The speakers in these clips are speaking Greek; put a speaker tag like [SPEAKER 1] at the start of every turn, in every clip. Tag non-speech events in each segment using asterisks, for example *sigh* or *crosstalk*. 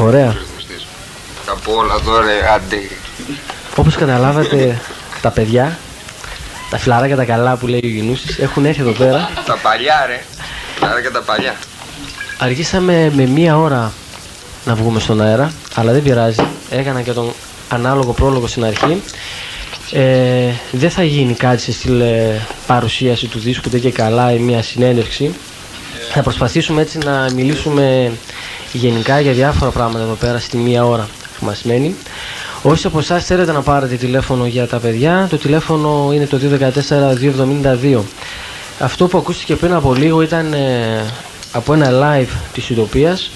[SPEAKER 1] Ωραία.
[SPEAKER 2] Από όλα τώρα, άντε.
[SPEAKER 1] Όπως καταλάβατε, τα παιδιά, τα φιλαράκια τα καλά που λέει ο Γινούσης, έχουν έρθει εδώ πέρα.
[SPEAKER 2] Τα παλιά, ρε. Άρα και τα παλιά.
[SPEAKER 1] Αργήσαμε με μία ώρα να βγούμε στον αέρα, αλλά δεν πειράζει. Έκανα και τον ανάλογο πρόλογο στην αρχή. Ε, δεν θα γίνει κάτι σε στυλ ε, παρουσίαση του δίσκου, δεν και καλά ή μία συνέντευξη. Θα προσπαθήσουμε έτσι να μιλήσουμε γενικά για διάφορα πράγματα εδώ πέρα στη μία ώρα που μας μένει. Όσοι από εσάς θέλετε να πάρετε τηλέφωνο για τα παιδιά, το τηλέφωνο είναι το 214-272. Αυτό που ακούστηκε πριν από λίγο ήταν ε, από ένα live της Ιδοπίας.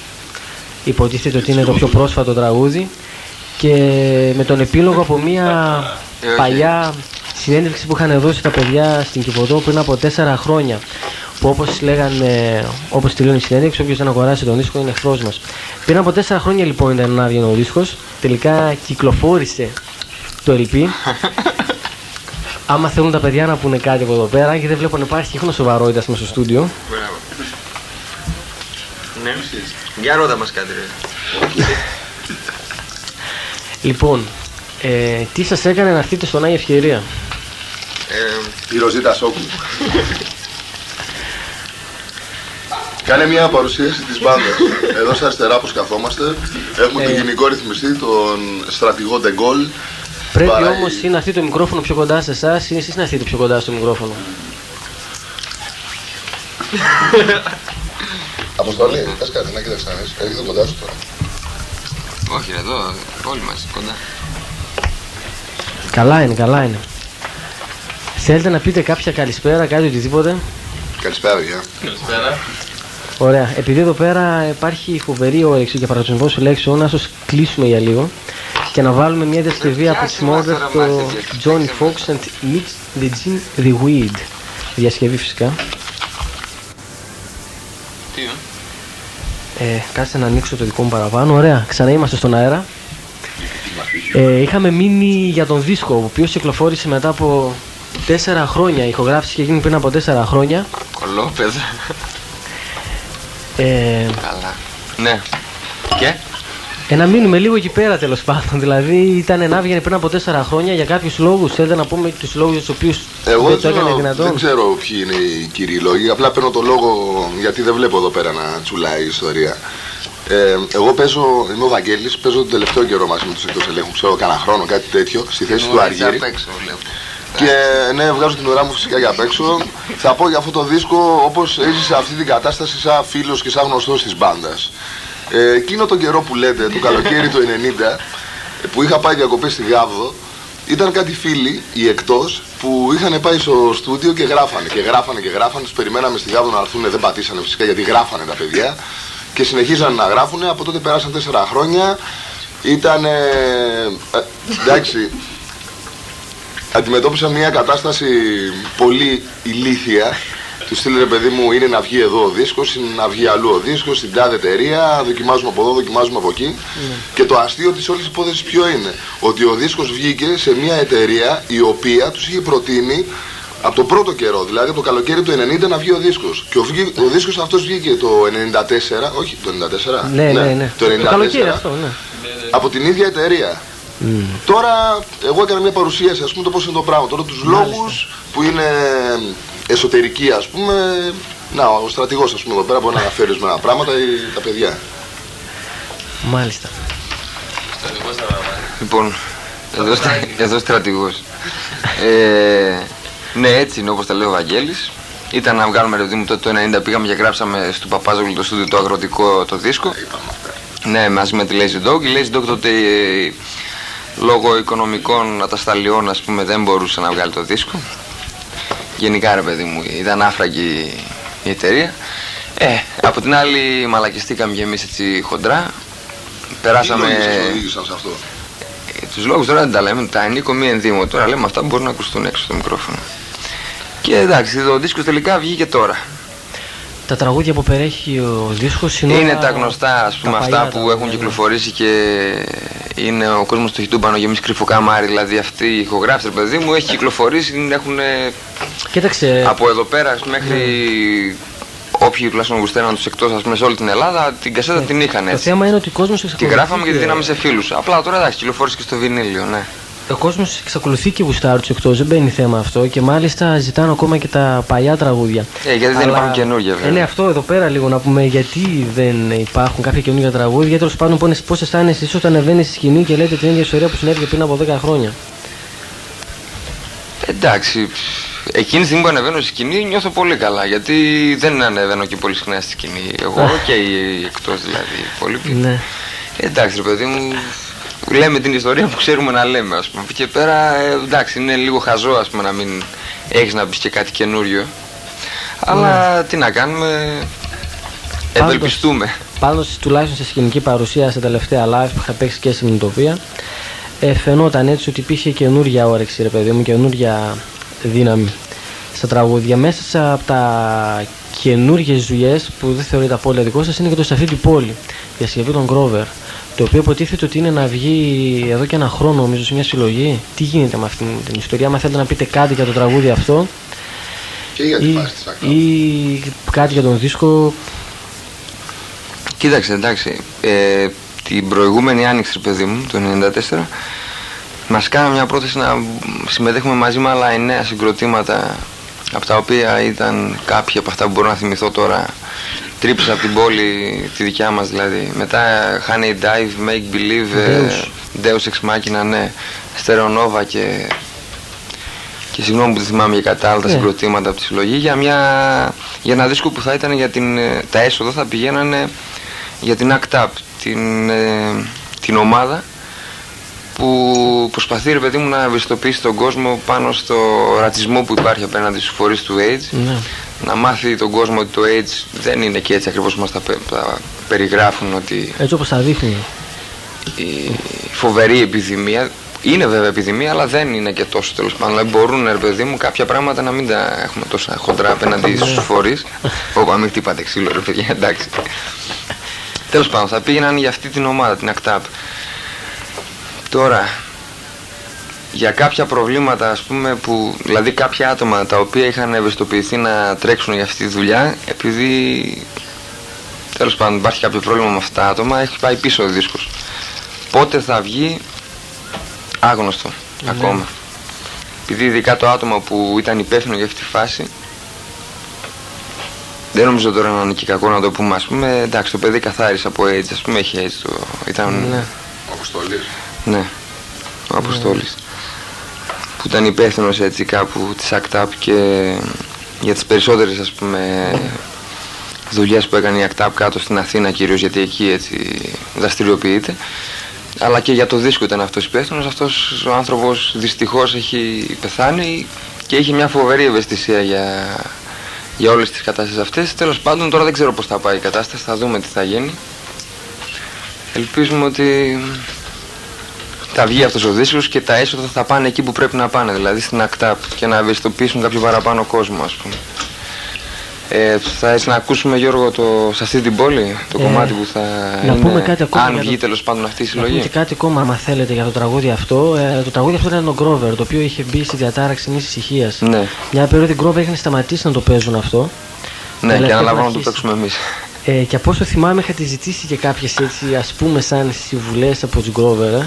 [SPEAKER 1] Υποτίθεται ότι είναι το πιο πρόσφατο τραγούδι και με τον επίλογο από μια
[SPEAKER 2] Ε, όχι.
[SPEAKER 1] παλιά συνέντευξη που είχαν δώσει τα παιδιά στην Κιβωτό πριν από τέσσερα χρόνια. Που όπως λέγανε, όπως τελειώνει η συνέντευξη, όποιος δεν αγοράσει τον δίσκο είναι εχθρός μας. Πριν από τέσσερα χρόνια λοιπόν ήταν να βγει ο δίσκος. Τελικά κυκλοφόρησε το LP. *laughs* Άμα θέλουν τα παιδιά να πούνε κάτι από εδώ πέρα, και δεν βλέπω να υπάρχει ίχνο σοβαρότητας μέσα στο στούντιο.
[SPEAKER 2] Μπράβο. Ναι. Για ρώτα μας κάτι, ρε.
[SPEAKER 1] Λοιπόν, ε, τι σας έκανε να έρθετε στον Άγιο Ευκαιρία;
[SPEAKER 2] Ε,
[SPEAKER 3] Η Ροζίτα Σόκου. *laughs* Κάνε μια παρουσίαση της μπάντας. Εδώ στα αριστερά πως καθόμαστε έχουμε τον
[SPEAKER 1] Ε.
[SPEAKER 3] γενικό ρυθμιστή, τον στρατηγό Ντεγκόλ.
[SPEAKER 1] Πρέπει
[SPEAKER 3] Παρά-
[SPEAKER 1] όμως ή να έρθει το μικρόφωνο πιο κοντά σε εσάς ή εσείς να έρθετε πιο κοντά στο μικρόφωνο. *laughs*
[SPEAKER 3] Αποστολή, πες κάτι, να κοίταξε να δεις. Έχει το κοντά σου τώρα.
[SPEAKER 2] όχι, ρε, εδώ, όλοι μας, κοντά.
[SPEAKER 1] Καλά είναι, καλά είναι. Θέλετε να πείτε κάποια καλησπέρα, κάτι οτιδήποτε;
[SPEAKER 3] Καλησπέρα, παιδιά.
[SPEAKER 1] Ωραία. Επειδή εδώ πέρα υπάρχει φοβερή όρεξη για παραδοσιακό λέξεων, να σας κλείσουμε για λίγο και να βάλουμε μια διασκευή από τις μόρδες το Johnny Fox and Mix the Gin the Weed. Διασκευή φυσικά.
[SPEAKER 2] Τι,
[SPEAKER 1] Ε, κάτσε να ανοίξω το δικό μου παραπάνω. Ωραία, ξανά είμαστε στον αέρα. Ε, είχαμε μείνει για τον δίσκο, ο οποίος κυκλοφόρησε μετά από τέσσερα χρόνια. Η ηχογράφηση είχε γίνει πριν από τέσσερα χρόνια.
[SPEAKER 2] κολόπεδα.
[SPEAKER 1] Ε,
[SPEAKER 2] Καλά. Ναι. Και,
[SPEAKER 1] ε, να μείνουμε λίγο εκεί πέρα τέλος πάντων. Δηλαδή ήταν να βγαίνει πριν από τέσσερα χρόνια για κάποιους λόγους. Θέλετε να πούμε τους λόγους του οποίους
[SPEAKER 3] Εγώ
[SPEAKER 1] δεν το
[SPEAKER 3] δεν,
[SPEAKER 1] έκανε
[SPEAKER 3] ξέρω,
[SPEAKER 1] δυνατόν;
[SPEAKER 3] δεν ξέρω ποιοι είναι οι κύριοι λόγοι. Απλά παίρνω το λόγο γιατί δεν βλέπω εδώ πέρα να τσουλάει η ιστορία. Ε, εγώ παίζω, είμαι ο Βαγγέλης, παίζω τον τελευταίο καιρό μαζί με τους εκτός ελέγχου, ξέρω κανένα χρόνο, κάτι τέτοιο, στη θέση του Αργύρη.
[SPEAKER 2] απ' έξω, βλέπω.
[SPEAKER 3] Και ναι, βγάζω την ουρά μου φυσικά για απ' έξω. Θα πω για αυτό το δίσκο όπως έζησε αυτή την κατάσταση σαν φίλος και σαν γνωστός της μπάντας. Ε, εκείνο τον καιρό που λέτε, το καλοκαίρι του 90, που είχα πάει διακοπές στη Γάβδο, ήταν κάτι φίλοι, οι εκτός, που είχαν πάει στο στούντιο και γράφανε. Και γράφανε και γράφανε, τους περιμέναμε στη Γάβδο να έρθουν, δεν πατήσανε φυσικά γιατί γράφανε τα παιδιά. Και συνεχίζαν να γράφουν, από τότε περάσαν τέσσερα χρόνια. Ήταν. εντάξει, αντιμετώπισα μια κατάσταση πολύ ηλίθια. Του στείλει ρε παιδί μου είναι να βγει εδώ ο δίσκος, είναι να βγει αλλού ο δίσκος, στην τάδε εταιρεία, δοκιμάζουμε από εδώ, δοκιμάζουμε από εκεί. Και το αστείο της όλης υπόθεσης ποιο είναι, ότι ο δίσκος βγήκε σε μια εταιρεία η οποία τους είχε προτείνει από το πρώτο καιρό, δηλαδή από το καλοκαίρι του 90 να βγει ο δίσκος. Και ο, βγή- ο δίσκος αυτός βγήκε το 94, όχι το 94,
[SPEAKER 1] Ναι, ναι, ναι.
[SPEAKER 3] το 94,
[SPEAKER 1] καλοκαίρι αυτό, ναι.
[SPEAKER 3] από την ίδια εταιρεία. Τώρα, εγώ έκανα μια παρουσίαση, ας πούμε, το πώς είναι το πράγμα. Τώρα τους λόγους που είναι εσωτερικοί, ας πούμε, να, ο στρατηγός, ας πούμε, εδώ πέρα μπορεί να αναφέρει ορισμένα πράγματα ή τα παιδιά.
[SPEAKER 1] Μάλιστα.
[SPEAKER 2] Λοιπόν, εδώ, στρα... εδώ στρατηγός. Ε, ναι, έτσι είναι όπως τα λέει ο Βαγγέλης. Ήταν να βγάλουμε ρε παιδί μου τότε το 90 πήγαμε και γράψαμε στο Παπάζογλου το στούντιο το αγροτικό το δίσκο. Ναι, μαζί με τη Lazy Dog. Η Lazy Dog τότε ε, λόγω οικονομικών ατασταλιών ας πούμε δεν μπορούσε να βγάλει το δίσκο. Γενικά ρε παιδί μου ήταν άφραγη η εταιρεία. Ε, από την άλλη μαλακιστήκαμε και εμείς έτσι χοντρά. Περάσαμε...
[SPEAKER 3] Τι λόγοι σας οδήγησαν σε αυτό;
[SPEAKER 2] Τους λόγους τώρα δεν τα λέμε, τα ενίκο μη ενδύμω. Τώρα λέμε αυτά που μπορούν να ακουστούν έξω στο μικρόφωνο. Και εντάξει, το δίσκο τελικά βγήκε τώρα.
[SPEAKER 1] Τα τραγούδια που περιέχει ο δίσκος είναι,
[SPEAKER 2] είναι
[SPEAKER 1] όλα
[SPEAKER 2] τα γνωστά, ας
[SPEAKER 1] τα
[SPEAKER 2] πούμε,
[SPEAKER 1] παλιά
[SPEAKER 2] αυτά που
[SPEAKER 1] τραγούδια,
[SPEAKER 2] έχουν
[SPEAKER 1] ναι.
[SPEAKER 2] κυκλοφορήσει και είναι ο κόσμος του χιτούμπανο γεμίσει κρυφοκάμαρι. Δηλαδή αυτή η ηχογράφηση, ρε παιδί μου, έχει κυκλοφορήσει, την έχουν
[SPEAKER 1] Κοίταξε,
[SPEAKER 2] από εδώ πέρα μέχρι όποιοι τουλάχιστον γουστέραν τους εκτός, ας πούμε, σε όλη την Ελλάδα, την κασέτα την είχαν
[SPEAKER 1] Το
[SPEAKER 2] έτσι.
[SPEAKER 1] θέμα είναι ότι ο κόσμος
[SPEAKER 2] Τη γράφαμε και τη δίναμε σε φίλους. Απλά τώρα εντάξει, κυκλοφόρησε και στο βινίλιο, ναι.
[SPEAKER 1] Ο κόσμος εξακολουθεί και γουστάρει τους εκτός, δεν μπαίνει θέμα αυτό και μάλιστα ζητάνε ακόμα και τα παλιά τραγούδια.
[SPEAKER 2] Ε, γιατί δεν
[SPEAKER 1] Αλλά-
[SPEAKER 2] υπάρχουν καινούργια,
[SPEAKER 1] Ε,
[SPEAKER 2] βέβαια.
[SPEAKER 1] ναι, αυτό εδώ πέρα λίγο να πούμε γιατί δεν υπάρχουν κάποια καινούργια τραγούδια. Τέλος πάντων, πώς αισθάνεσαι εσύ όταν ανεβαίνει στη σκηνή και λέτε την ίδια ιστορία που συνέβη πριν από 10 χρόνια;
[SPEAKER 2] Εντάξει, εκείνη τη στιγμή που ανεβαίνω στη σκηνή νιώθω πολύ καλά. Γιατί δεν ανεβαίνω και πολύ συχνά στη σκηνή. Εγώ και οι εκτός δηλαδή. οι υπόλοιποι.
[SPEAKER 1] Ναι.
[SPEAKER 2] Εντάξει, ρε παιδί μου, λέμε την ιστορία που ξέρουμε να λέμε, ας πούμε. Από εκεί και πέρα, ε, εντάξει, είναι λίγο χαζό, ας πούμε, να μην έχεις να πεις και κάτι καινούριο. Αλλά τι να κάνουμε, ευελπιστούμε.
[SPEAKER 1] Πάντως, τουλάχιστον σε σκηνική παρουσία στα τελευταία live που είχα παίξει και στην Ουτοπία, ε, φαινόταν έτσι ότι υπήρχε καινούργια όρεξη, ρε παιδί μου, καινούργια δύναμη στα τραγούδια. Μέσα σε, από τα καινούργιε δουλειές που δεν θεωρείται απόλυτα δικό σας είναι και το σε αυτή την πόλη, η διασκευή των Grover. Το οποίο υποτίθεται ότι είναι να βγει εδώ και ένα χρόνο, νομίζω, σε μια συλλογή. Τι γίνεται με αυτήν την ιστορία, αν θέλετε να πείτε κάτι για το τραγούδι αυτό
[SPEAKER 3] Και για τη
[SPEAKER 1] ή,
[SPEAKER 3] φάση της ΑΚΑ.
[SPEAKER 1] ή κάτι για τον δίσκο.
[SPEAKER 2] Κοίταξε, εντάξει, ε, την προηγούμενη άνοιξη, ρε παιδί μου, το 1994, μας κάναμε μια πρόταση να συμμετέχουμε μαζί με άλλα εννέα συγκροτήματα από τα οποία ήταν κάποια από αυτά που μπορώ να θυμηθώ τώρα τρύπες από την πόλη, τη δικιά μας δηλαδή. Μετά Honey Dive, Make Believe, ε, Deus Ex Machina, ναι, Stereonova και, και συγγνώμη που δεν θυμάμαι για κατά άλλα τα
[SPEAKER 1] Ναι.
[SPEAKER 2] συγκροτήματα από τη συλλογή για, μια, για ένα δίσκο που θα ήταν για την, ε, τα έσοδα θα πηγαίνανε για την ACT UP, την, ε, την ομάδα που προσπαθεί ρε παιδί μου να ευαισθητοποιήσει τον κόσμο πάνω στο ρατσισμό που υπάρχει απέναντι στους φορείς του AIDS
[SPEAKER 1] Ναι.
[SPEAKER 2] Να μάθει τον κόσμο ότι το AIDS δεν είναι και έτσι ακριβώς που μας τα, πε- τα περιγράφουν ότι
[SPEAKER 1] Έτσι όπως τα δείχνει.
[SPEAKER 2] η φοβερή επιδημία είναι βέβαια επιδημία αλλά δεν είναι και τόσο τέλος πάντων. Δηλαδή μπορούν ρε παιδί μου κάποια πράγματα να μην τα έχουμε τόσα χοντρά απέναντι στους φορείς. Ωπα μην χτυπάτε ξύλο ρε παιδιά εντάξει. Τέλος πάντων θα πήγαιναν για αυτή την ομάδα την ACTAP Τώρα για κάποια προβλήματα ας πούμε που δηλαδή κάποια άτομα τα οποία είχαν ευαισθητοποιηθεί να τρέξουν για αυτή τη δουλειά επειδή τέλος πάντων υπάρχει κάποιο πρόβλημα με αυτά τα άτομα έχει πάει πίσω ο δίσκος πότε θα βγει άγνωστο ακόμα επειδή ειδικά το άτομο που ήταν υπεύθυνο για αυτή τη φάση δεν νομίζω τώρα να είναι και κακό να το πούμε ας πούμε εντάξει το παιδί καθάρισε από AIDS ας πούμε έχει AIDS το, ήταν
[SPEAKER 1] Ναι.
[SPEAKER 3] Αποστολής.
[SPEAKER 2] ναι, ο Αποστόλης. Που ήταν υπεύθυνος έτσι κάπου της ACTAP και για τις περισσότερες ας πούμε δουλειές που έκανε η ACTAP κάτω στην Αθήνα κυρίως γιατί εκεί έτσι δραστηριοποιείται. Αλλά και για το δίσκο ήταν αυτός υπεύθυνος. Αυτός ο άνθρωπος δυστυχώς έχει πεθάνει και είχε μια φοβερή ευαισθησία για, για όλες τις κατάστασεις αυτές. Τέλος πάντων τώρα δεν ξέρω πώς θα πάει η κατάσταση, θα δούμε τι θα γίνει. Ελπίζουμε ότι θα βγει αυτός ο δίσκος και τα έσοδα θα πάνε εκεί που πρέπει να πάνε, δηλαδή στην ΑΚΤΑΠ και να ευαισθητοποιήσουν κάποιο παραπάνω κόσμο ας πούμε. Ε, θα έτσι να ακούσουμε Γιώργο το, σε αυτή την πόλη, το
[SPEAKER 1] Ε,
[SPEAKER 2] κομμάτι που θα
[SPEAKER 1] να
[SPEAKER 2] είναι,
[SPEAKER 1] πούμε κάτι ακόμα
[SPEAKER 2] αν
[SPEAKER 1] για
[SPEAKER 2] βγει
[SPEAKER 1] το-
[SPEAKER 2] τέλος πάντων αυτή η
[SPEAKER 1] Να πούμε
[SPEAKER 2] συλλογή.
[SPEAKER 1] και κάτι ακόμα, άμα θέλετε, για το τραγούδι αυτό. Ε, το τραγούδι αυτό ήταν το Grover, το οποίο είχε μπει στη διατάραξη μη ησυχίας.
[SPEAKER 2] Ναι,
[SPEAKER 1] Μια περίοδο οι Grover είχαν σταματήσει να το παίζουν αυτό.
[SPEAKER 2] ναι και
[SPEAKER 1] τελευταία
[SPEAKER 2] αναλαμβάνω να το
[SPEAKER 1] αρχίσει.
[SPEAKER 2] παίξουμε εμείς.
[SPEAKER 1] Ε, και από όσο θυμάμαι, είχατε ζητήσει και κάποιες έτσι, ας πούμε, σαν συμβουλές από τους Grover.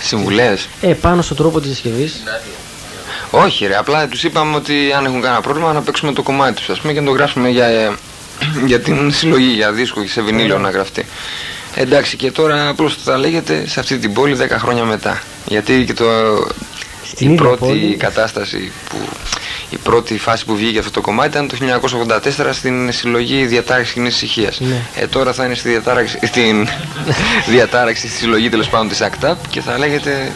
[SPEAKER 1] Ε.
[SPEAKER 2] Συμβουλές.
[SPEAKER 1] ε, πάνω στον τρόπο της συσκευής.
[SPEAKER 2] Όχι ρε, απλά τους είπαμε ότι αν έχουν κανένα πρόβλημα να παίξουμε το κομμάτι τους ας πούμε και να το γράψουμε για, ε, *clears throat* για την συλλογή, για δίσκο και σε βινίλιο να γραφτεί. Εντάξει και τώρα απλώς θα λέγεται σε αυτή την πόλη 10 χρόνια μετά. Γιατί και το,
[SPEAKER 1] Στην
[SPEAKER 2] η
[SPEAKER 1] ίδια
[SPEAKER 2] πρώτη
[SPEAKER 1] πόλη.
[SPEAKER 2] κατάσταση που η πρώτη φάση που βγήκε αυτό το κομμάτι ήταν το 1984 στην συλλογή διατάραξης κοινής ησυχίας.
[SPEAKER 1] Ναι.
[SPEAKER 2] Ε, τώρα θα είναι στη διατάραξη, στην *laughs* διατάραξη στη συλλογή τέλος πάντων της ACTAP και θα λέγεται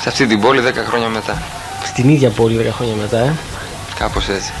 [SPEAKER 2] σε αυτή την πόλη 10 χρόνια μετά.
[SPEAKER 1] Στην ίδια πόλη 10 χρόνια μετά. Ε.
[SPEAKER 2] Κάπως έτσι.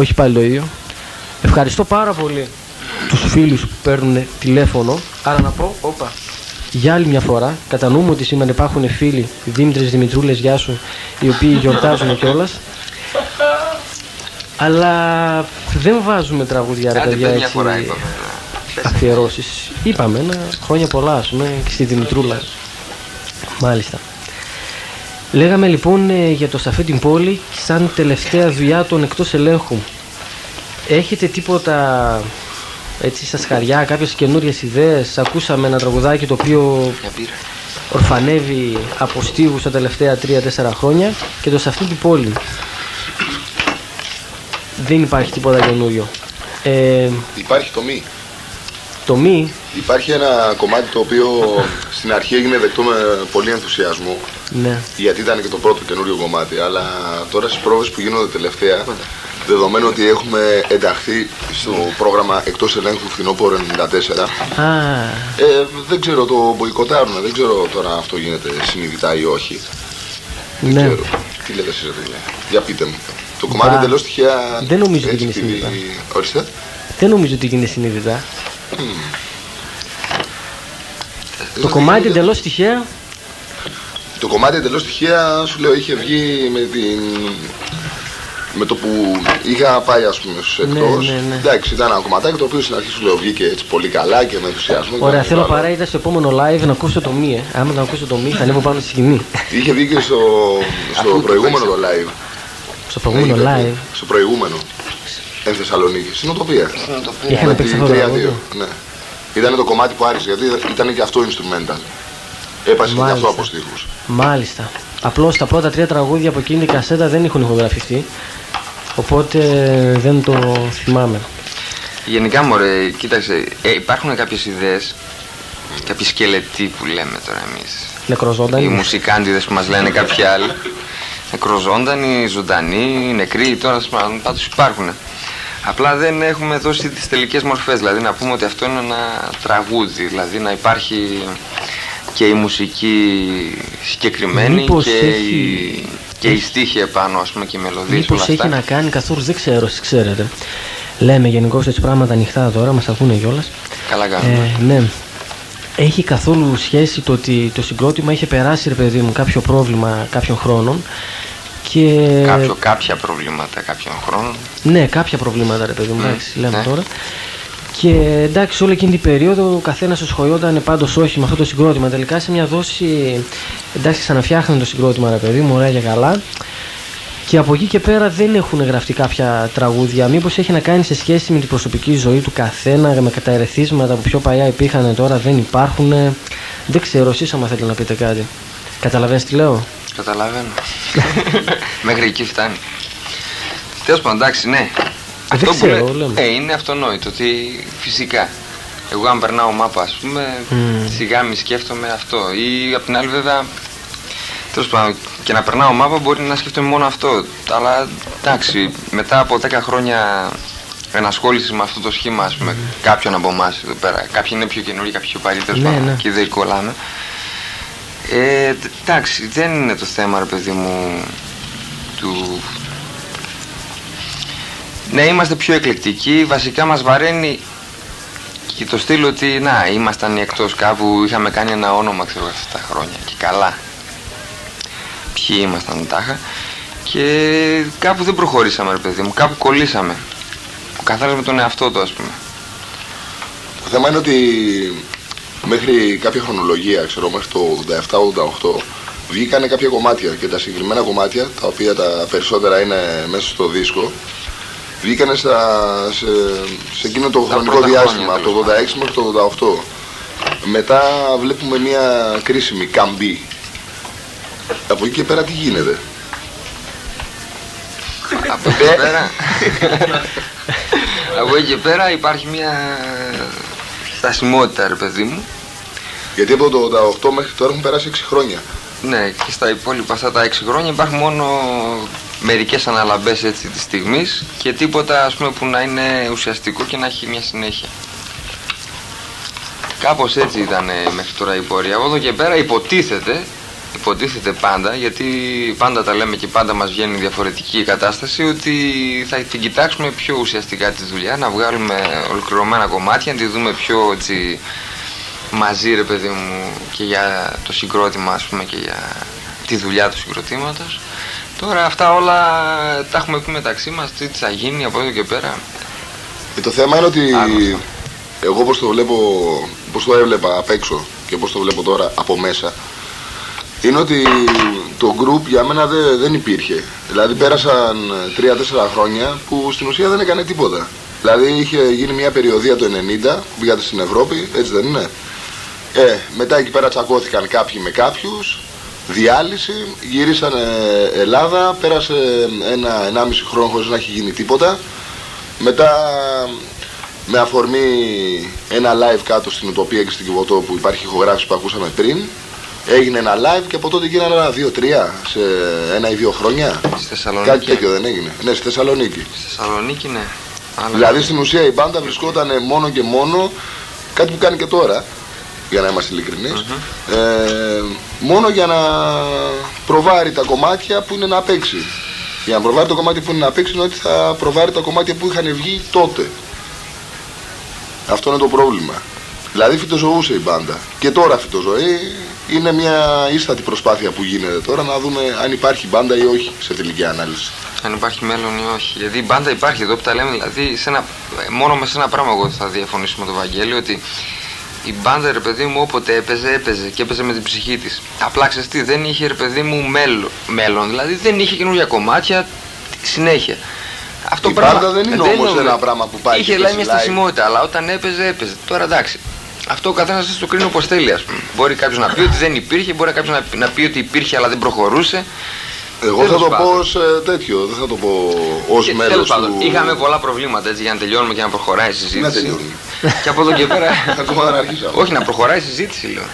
[SPEAKER 1] Όχι πάλι το ίδιο. Ευχαριστώ πάρα πολύ τους φίλους που παίρνουν τηλέφωνο. Άρα να πω, όπα, για άλλη μια φορά. Κατανοούμε ότι σήμερα υπάρχουν φίλοι, Δήμητρες, Δημητρούλες, γεια σου, οι οποίοι γιορτάζουν κιόλας. Αλλά δεν βάζουμε τραγούδια ρε
[SPEAKER 2] Άντε,
[SPEAKER 1] παιδιά
[SPEAKER 2] πες μια
[SPEAKER 1] έτσι
[SPEAKER 2] φορά είπαμε.
[SPEAKER 1] αφιερώσεις. Είπαμε ένα χρόνια πολλά ας πούμε και στη Δημητρούλα. Μάλιστα. Λέγαμε λοιπόν ε, για το Σαφέ την πόλη σαν τελευταία δουλειά των εκτός ελέγχου. Έχετε τίποτα έτσι στα σχαριά, κάποιες καινούριες ιδέες; Ακούσαμε ένα τραγουδάκι το οποίο
[SPEAKER 2] Μια πύρα.
[SPEAKER 1] ορφανεύει από στίβους τα τελευταία 3-4 χρόνια και το σε αυτή την πόλη. Δεν υπάρχει τίποτα καινούριο. Ε,
[SPEAKER 3] Υπάρχει το μη.
[SPEAKER 1] το μη,
[SPEAKER 3] Υπάρχει ένα κομμάτι το οποίο στην αρχή έγινε δεκτό με πολύ ενθουσιασμό.
[SPEAKER 1] Ναι,
[SPEAKER 3] Γιατί ήταν και το πρώτο καινούριο κομμάτι. Αλλά τώρα στις πρόβες που γίνονται τελευταία, δεδομένου ότι έχουμε ενταχθεί στο πρόγραμμα εκτός ελέγχου φθινόπωρο 94,
[SPEAKER 1] Α,
[SPEAKER 3] ε, δεν ξέρω, το μποϊκοτάρουν. Δεν ξέρω τώρα αν αυτό γίνεται συνειδητά ή όχι. Δεν
[SPEAKER 1] ναι.
[SPEAKER 3] ξέρω. Τι λέτε εσείς, ρε παιδιά; Για πείτε μου. Το κομμάτι
[SPEAKER 1] Μπα.
[SPEAKER 3] εντελώς τυχαία.
[SPEAKER 1] Δεν νομίζω ότι
[SPEAKER 3] έτσι,
[SPEAKER 1] είναι
[SPEAKER 3] επειδή-
[SPEAKER 1] συνειδητά.
[SPEAKER 3] Ορίστε.
[SPEAKER 1] Δεν νομίζω ότι γίνεται συνειδητά. Το
[SPEAKER 3] Δεν
[SPEAKER 1] κομμάτι
[SPEAKER 3] γίνεται.
[SPEAKER 1] εντελώς τυχαία.
[SPEAKER 3] Το κομμάτι εντελώς τυχαία σου λέω είχε βγει με την. Με το που είχα πάει ας πούμε στους
[SPEAKER 1] Ναι,
[SPEAKER 3] εκτός
[SPEAKER 1] ναι, ναι.
[SPEAKER 3] Εντάξει ήταν ένα κομματάκι το οποίο στην αρχή σου λέω βγήκε έτσι πολύ καλά και με ενθουσιασμό και
[SPEAKER 1] Ωραία,
[SPEAKER 3] με
[SPEAKER 1] θέλω
[SPEAKER 3] βάλω.
[SPEAKER 1] παρά είδα στο επόμενο live να ακούσω το μη. Ε. Άμα το ακούσω το μη, θα ανέβω πάνω στη σκηνή.
[SPEAKER 3] Είχε βγει και στο, στο
[SPEAKER 2] Αφού το
[SPEAKER 3] προηγούμενο το
[SPEAKER 2] παίξαμε.
[SPEAKER 3] live
[SPEAKER 1] Στο προηγούμενο
[SPEAKER 3] Είχε βγει.
[SPEAKER 1] live.
[SPEAKER 3] Στο προηγούμενο Εν Θεσσαλονίκη, στην Οτοπία
[SPEAKER 1] Είχαν
[SPEAKER 3] Με
[SPEAKER 1] παίξει
[SPEAKER 3] την
[SPEAKER 1] αυτό το
[SPEAKER 3] 3-2,
[SPEAKER 1] τραγούδι.
[SPEAKER 3] ναι. Ήταν το κομμάτι που άρεσε γιατί ήταν και αυτό instrumental Έπασε και
[SPEAKER 1] Μάλιστα.
[SPEAKER 3] αυτό από στίχους
[SPEAKER 1] Μάλιστα. Απλώς τα πρώτα τρία τραγούδια από εκείνη την κασέτα δεν έχουν ηχογραφηθεί. Οπότε δεν το θυμάμαι.
[SPEAKER 2] Γενικά, μωρέ, κοίταξε, ε, υπάρχουν κάποιες ιδέες, κάποιοι σκελετοί που λέμε τώρα εμείς. Οι
[SPEAKER 1] Νεκροζώντανη.
[SPEAKER 2] μουσικάντιδες που μας λένε κάποιοι άλλοι. Νεκροζώντανοι, ζωντανοί, νεκροί, τώρα πάντως υπάρχουν. Απλά δεν έχουμε δώσει τις τελικές μορφές, δηλαδή να πούμε ότι αυτό είναι ένα τραγούδι, δηλαδή να υπάρχει και η μουσική συγκεκριμένη
[SPEAKER 1] Μήπως
[SPEAKER 2] και,
[SPEAKER 1] έχει-
[SPEAKER 2] η, και η στίχη επάνω, ας πούμε, και οι μελωδίες
[SPEAKER 1] Μήπως
[SPEAKER 2] όλα
[SPEAKER 1] έχει
[SPEAKER 2] αυτά.
[SPEAKER 1] να κάνει καθόλου, δεν ξέρω, εσείς ξέρετε. Λέμε γενικώ έτσι πράγματα ανοιχτά τώρα, μας ακούνε κιόλας.
[SPEAKER 2] Καλά κάνουμε.
[SPEAKER 1] Ε, ναι. Έχει καθόλου σχέση το ότι το συγκρότημα είχε περάσει, ρε παιδί μου, κάποιο πρόβλημα κάποιων χρόνων και...
[SPEAKER 2] Κάποιο, κάποια προβλήματα κάποιων χρόνων.
[SPEAKER 1] Ναι, κάποια προβλήματα, ρε παιδί μου,
[SPEAKER 2] Μμ,
[SPEAKER 1] εντάξει, λέμε
[SPEAKER 2] ναι.
[SPEAKER 1] τώρα. Και εντάξει, όλη εκείνη την περίοδο ο καθένας ασχολιόταν πάντως όχι με αυτό το συγκρότημα. Τελικά σε μια δόση. Εντάξει, ξαναφτιάχνουν το συγκρότημα, ρε παιδί μου, ωραία και καλά. Και από εκεί και πέρα δεν έχουν γραφτεί κάποια τραγούδια. Μήπως έχει να κάνει σε σχέση με την προσωπική ζωή του καθένα, με τα ερεθίσματα που πιο παλιά υπήρχαν τώρα δεν υπάρχουν. Δεν ξέρω, εσείς άμα θέλετε να πείτε κάτι. Καταλαβαίνετε τι λέω;
[SPEAKER 2] Καταλαβαίνω. *laughs* Μέχρι εκεί φτάνει. Τέλος πάντων, εντάξει, ναι.
[SPEAKER 1] Δεν
[SPEAKER 2] που
[SPEAKER 1] ξέρω,
[SPEAKER 2] λέ-
[SPEAKER 1] λέμε.
[SPEAKER 2] ε, είναι αυτονόητο ότι φυσικά. Εγώ αν περνάω μάπα, ας πούμε,
[SPEAKER 1] Μμμ.
[SPEAKER 2] σιγά μη σκέφτομαι αυτό. Ή απ' την άλλη βέβαια, τέλος πάντων, και να περνάω μάπα μπορεί να σκέφτομαι μόνο αυτό. Αλλά εντάξει, μετά από 10 χρόνια ενασχόλησης με αυτό το σχήμα, ας πούμε, κάποιον από εμάς εδώ πέρα. Κάποιοι είναι πιο καινούργοι, κάποιοι πιο παλιοί, τέλος
[SPEAKER 1] Ναι,
[SPEAKER 2] πάντων,
[SPEAKER 1] ναι.
[SPEAKER 2] και δεν κολλάμε. Ε, τ- εντάξει, δεν είναι το θέμα, ρε παιδί μου, του... Ναι, είμαστε πιο εκλεκτικοί, βασικά μας βαραίνει και το στυλ ότι, να, ήμασταν εκτός κάπου, είχαμε κάνει ένα όνομα, ξέρω, αυτά τα χρόνια και καλά. Ποιοι ήμασταν τάχα και κάπου δεν προχωρήσαμε, ρε παιδί μου, κάπου κολλήσαμε. Ο καθένας με τον εαυτό του, ας πούμε.
[SPEAKER 3] Το θέμα είναι ότι μέχρι κάποια χρονολογία, ξέρω, μέχρι το 87-88, βγήκανε κάποια κομμάτια και τα συγκεκριμένα κομμάτια, τα οποία τα περισσότερα είναι μέσα στο δίσκο, βγήκανε στα, σε, σε εκείνο το
[SPEAKER 2] Τα
[SPEAKER 3] χρονικό
[SPEAKER 2] πρώτα χρόνια,
[SPEAKER 3] διάστημα, από το
[SPEAKER 2] τέλος
[SPEAKER 3] 86 μέχρι το 88. Μετά βλέπουμε μια κρίσιμη καμπή. Από εκεί και πέρα τι γίνεται;
[SPEAKER 2] Από εκεί και πέρα. από εκεί και πέρα υπάρχει μια στασιμότητα, ρε παιδί μου.
[SPEAKER 3] Γιατί από το 88 μέχρι τώρα έχουν περάσει 6 χρόνια.
[SPEAKER 2] Ναι, και στα υπόλοιπα αυτά τα 6 χρόνια υπάρχουν μόνο μερικές αναλαμπές έτσι της στιγμής και τίποτα ας πούμε που να είναι ουσιαστικό και να έχει μια συνέχεια. Κάπως έτσι ήταν μέχρι τώρα η πορεία. Από εδώ και πέρα υποτίθεται υποτίθεται πάντα, γιατί πάντα τα λέμε και πάντα μας βγαίνει διαφορετική η κατάσταση, ότι θα την κοιτάξουμε πιο ουσιαστικά τη δουλειά, να βγάλουμε ολοκληρωμένα κομμάτια, να τη δούμε πιο έτσι, μαζί ρε παιδί μου και για το συγκρότημα ας πούμε και για τη δουλειά του συγκροτήματος. Τώρα αυτά όλα τα έχουμε πει μεταξύ μας, τι θα γίνει από εδώ και πέρα.
[SPEAKER 3] Και το θέμα είναι ότι εγώ όπως το βλέπω, όπως το έβλεπα απ' έξω και όπως το βλέπω τώρα από μέσα, είναι ότι το group για μένα δεν, δεν υπήρχε. Δηλαδή πέρασαν 3-4 χρόνια που στην ουσία δεν έκανε τίποτα. Δηλαδή είχε γίνει μια περιοδία το 90 που πήγατε στην Ευρώπη, έτσι δεν είναι; Ε, μετά εκεί πέρα τσακώθηκαν κάποιοι με κάποιους, διάλυση, γύρισαν Ελλάδα, πέρασε ένα, ενάμιση χρόνο χωρίς να έχει γίνει τίποτα. Μετά με αφορμή ένα live κάτω στην Ουτοπία και στην Κιβωτό που υπάρχει ηχογράφηση που ακούσαμε πριν, έγινε ένα live και από τότε γίνανε ένα δύο-τρία σε ένα ή δύο χρόνια.
[SPEAKER 2] Στη Θεσσαλονίκη.
[SPEAKER 3] Κάτι τέτοιο δεν έγινε. Ναι, στη Θεσσαλονίκη.
[SPEAKER 2] Στη Θεσσαλονίκη, ναι. Αλλά
[SPEAKER 3] Δηλαδή στην ουσία η μπάντα βρισκόταν μόνο και μόνο κάτι που κάνει και τώρα, για να είμαστε ειλικρινείς, ε, μόνο για να προβάρει τα κομμάτια που είναι να παίξει. Για να προβάρει το κομμάτι που είναι να παίξει είναι ότι θα προβάρει τα κομμάτια που είχαν βγει τότε. Αυτό είναι το πρόβλημα. Δηλαδή φυτοζωούσε η μπάντα. Και τώρα φυτοζωεί. Είναι μια ίστατη προσπάθεια που γίνεται τώρα να δούμε αν υπάρχει μπάντα ή όχι σε τελική ανάλυση.
[SPEAKER 2] αν υπάρχει μέλλον ή όχι. Γιατί η μπάντα υπάρχει εδώ που τα λέμε, δηλαδή σε ένα, μόνο με σε ένα πράγμα εγώ θα διαφωνήσω με τον Βαγγέλη, ότι η μπάντα ρε παιδί μου όποτε έπαιζε, έπαιζε και έπαιζε με την ψυχή της. Απλά ξέρεις τι, δεν είχε ρε παιδί μου μέλλον, μέλλον. Δηλαδή δεν είχε καινούργια κομμάτια συνέχεια. Αυτό
[SPEAKER 3] Η
[SPEAKER 2] πράγμα-
[SPEAKER 3] μπάντα δεν είναι όμως
[SPEAKER 2] είναι-
[SPEAKER 3] ένα πράγμα που πάει
[SPEAKER 2] Είχε
[SPEAKER 3] και
[SPEAKER 2] λέει
[SPEAKER 3] παίζει
[SPEAKER 2] μια
[SPEAKER 3] live.
[SPEAKER 2] στασιμότητα, αλλά όταν έπαιζε, έπαιζε. Τώρα εντάξει. Αυτό ο καθένας το κρίνει όπως θέλει, ας πούμε. Μπορεί κάποιος να πει ότι δεν υπήρχε, μπορεί κάποιος να, πει- να πει ότι υπήρχε αλλά δεν προχωρούσε.
[SPEAKER 3] Εγώ
[SPEAKER 2] Τέλος
[SPEAKER 3] θα το
[SPEAKER 2] πάντων.
[SPEAKER 3] πω ως ε, τέτοιο, δεν θα το πω ως
[SPEAKER 2] Και
[SPEAKER 3] μέλος
[SPEAKER 2] τέλος πάντων,
[SPEAKER 3] του...
[SPEAKER 2] Είχαμε πολλά προβλήματα έτσι για να τελειώνουμε και να προχωράει η
[SPEAKER 3] Να
[SPEAKER 2] συζήτηση.
[SPEAKER 3] τελειώνουμε.
[SPEAKER 2] και από εδώ και πέρα. *laughs*
[SPEAKER 3] Ακόμα δεν αρχίσαμε.
[SPEAKER 2] Όχι, να προχωράει η συζήτηση, λέω.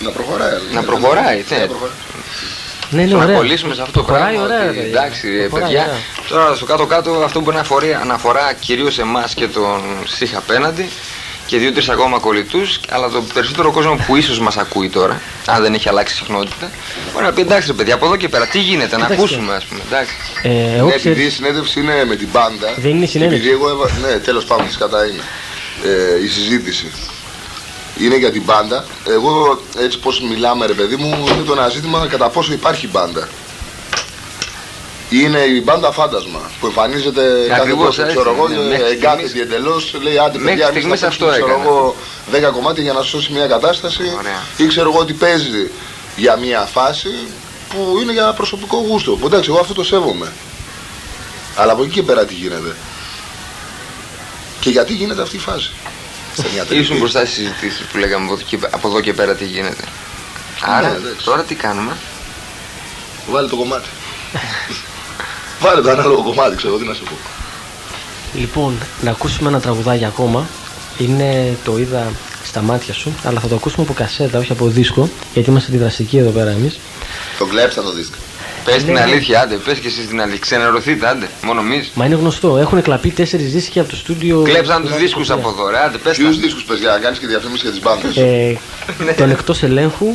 [SPEAKER 3] Να προχωράει.
[SPEAKER 2] Να
[SPEAKER 3] ναι,
[SPEAKER 2] προχωράει,
[SPEAKER 3] ναι,
[SPEAKER 2] ναι.
[SPEAKER 3] να προχωράει.
[SPEAKER 1] Ναι, είναι
[SPEAKER 2] να
[SPEAKER 1] ωραία.
[SPEAKER 2] κολλήσουμε σε αυτό το
[SPEAKER 1] Προχωράει
[SPEAKER 2] πράγμα.
[SPEAKER 1] ωραία,
[SPEAKER 2] ότι,
[SPEAKER 1] ρε παιδιά.
[SPEAKER 2] εντάξει, ρε
[SPEAKER 1] Προχωράει
[SPEAKER 2] παιδιά.
[SPEAKER 1] ωραία.
[SPEAKER 2] Τώρα στο κάτω-κάτω αυτό μπορεί να αφορά, να αφορά κυρίως εμάς και τον ΣΥΧ απέναντι και δύο-τρεις ακόμα κολλητούς, αλλά το περισσότερο κόσμο που ίσως μας ακούει τώρα, αν δεν έχει αλλάξει συχνότητα, μπορεί να πει εντάξει, ρε παιδιά, από εδώ και πέρα τι γίνεται, να
[SPEAKER 1] Κοιτάξτε.
[SPEAKER 2] ακούσουμε, ας πούμε. Εντάξει.
[SPEAKER 1] Ε, εγώ
[SPEAKER 3] Ναι,
[SPEAKER 1] ξέρεις-
[SPEAKER 3] επειδή η συνέντευξη είναι με την μπάντα.
[SPEAKER 1] Δεν είναι
[SPEAKER 3] και
[SPEAKER 1] συνέντευξη.
[SPEAKER 3] Επειδή εγώ έβα... Ναι, τέλος πάντων, τη κατά είναι. Ε, η συζήτηση είναι για την μπάντα. Εγώ έτσι πώς μιλάμε, ρε παιδί μου, είναι το ένα ζήτημα κατά πόσο υπάρχει μπάντα. Είναι η μπάντα φάντασμα που εμφανίζεται κάθε
[SPEAKER 2] Ακριβώς,
[SPEAKER 3] τόσο,
[SPEAKER 2] έτσι,
[SPEAKER 3] ξέρω εγώ,
[SPEAKER 2] ναι, μέχρι
[SPEAKER 3] εγκάθετη
[SPEAKER 2] στιγμής-
[SPEAKER 3] εντελώς. Λέει άντε,
[SPEAKER 2] μέχρι
[SPEAKER 3] παιδιά, εμείς
[SPEAKER 2] στιγμής
[SPEAKER 3] θα
[SPEAKER 2] αυτό
[SPEAKER 3] παίξουμε, ξέρω
[SPEAKER 2] έκανε.
[SPEAKER 3] εγώ, 10 κομμάτια για να σώσει μια κατάσταση.
[SPEAKER 2] Ωραία.
[SPEAKER 3] Ή ξέρω εγώ ότι παίζει για μια φάση που είναι για προσωπικό γούστο. Που εντάξει, εγώ αυτό το σέβομαι. Αλλά από εκεί και πέρα τι γίνεται. Και γιατί γίνεται αυτή η φάση. Σε μια τελική.
[SPEAKER 2] Ήσουν μπροστά στις συζητήσεις που λέγαμε από εδώ και- από εδώ και πέρα τι γίνεται. Άρα,
[SPEAKER 3] Ναι, εντάξει.
[SPEAKER 2] τώρα τι κάνουμε;
[SPEAKER 3] Βάλε το κομμάτι. *laughs* Βάλε το ανάλογο κομμάτι, ξέρω τι να σου πω.
[SPEAKER 1] Λοιπόν, να ακούσουμε ένα τραγουδάκι ακόμα. Είναι το είδα στα μάτια σου, αλλά θα το ακούσουμε από κασέτα, όχι από δίσκο, γιατί είμαστε αντιδραστικοί εδώ πέρα εμείς.
[SPEAKER 3] Το κλέψα το δίσκο.
[SPEAKER 2] Πες την
[SPEAKER 1] Ναι.
[SPEAKER 2] αλήθεια, άντε, πες και εσείς την αλήθεια. Ξενερωθείτε, άντε, μόνο εμείς.
[SPEAKER 1] Μα είναι γνωστό, έχουν κλαπεί τέσσερις δίσκοι από το στούντιο.
[SPEAKER 2] Κλέψαν
[SPEAKER 1] τους
[SPEAKER 2] του
[SPEAKER 1] Ράδιο
[SPEAKER 2] δίσκους
[SPEAKER 1] Κοπία.
[SPEAKER 2] από εδώ, ρε, άντε, πες
[SPEAKER 3] Ποιους δίσκους πες για να κάνεις και διαφήμιση για τις μπάντες.
[SPEAKER 1] Ε, *laughs*
[SPEAKER 2] Ναι.
[SPEAKER 1] τον εκτός ελέγχου,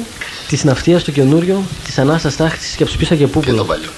[SPEAKER 1] της ναυτίας το καινούριο, της Ανάστα Τάχτης και από τους Πίσα και
[SPEAKER 3] Και το
[SPEAKER 1] Πούπουλο.
[SPEAKER 3] παλιό.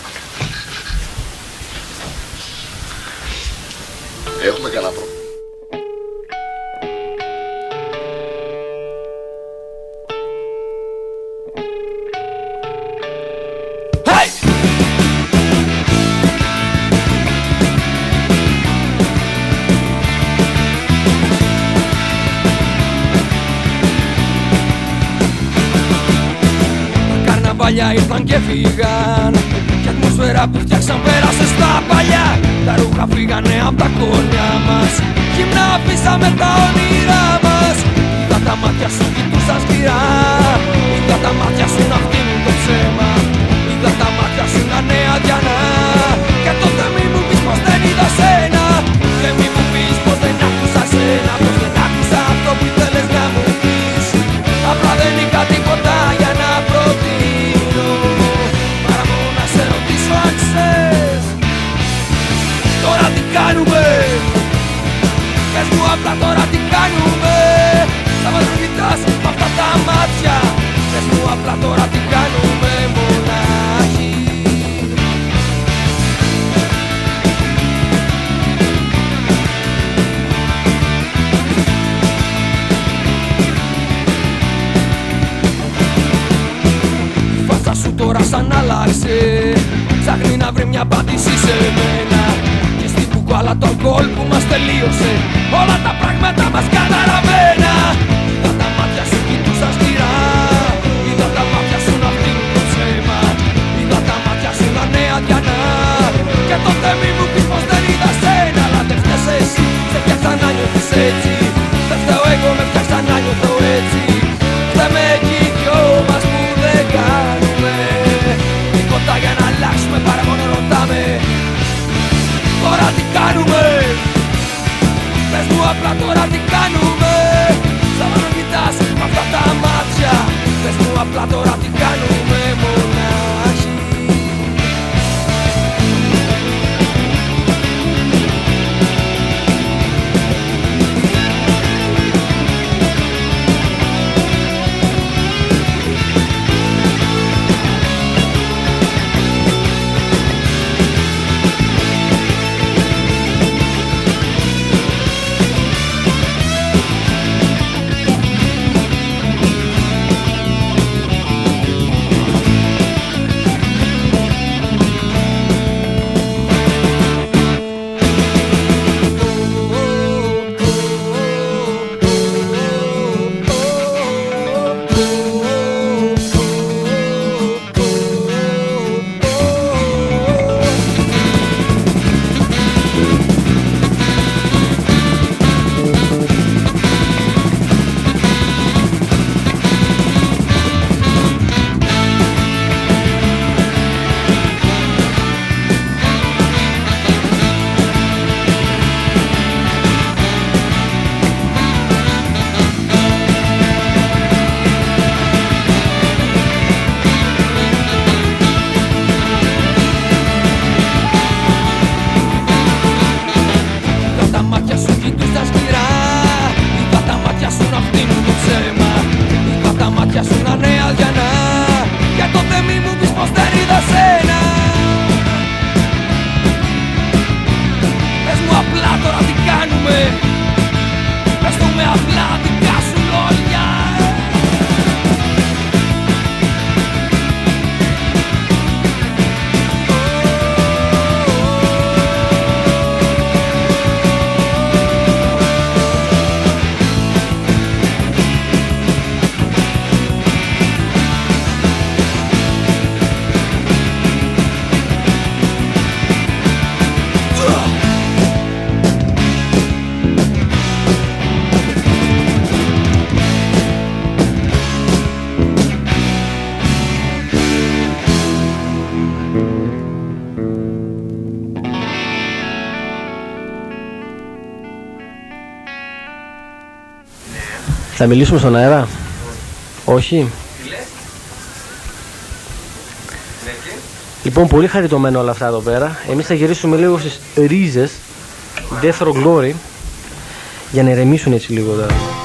[SPEAKER 4] Θα
[SPEAKER 1] μιλήσουμε στον αέρα; Όχι. Λοιπόν, πολύ χαριτωμένα όλα αυτά εδώ πέρα. Εμείς θα γυρίσουμε λίγο στις ρίζες Death για να ηρεμήσουν έτσι λίγο τώρα.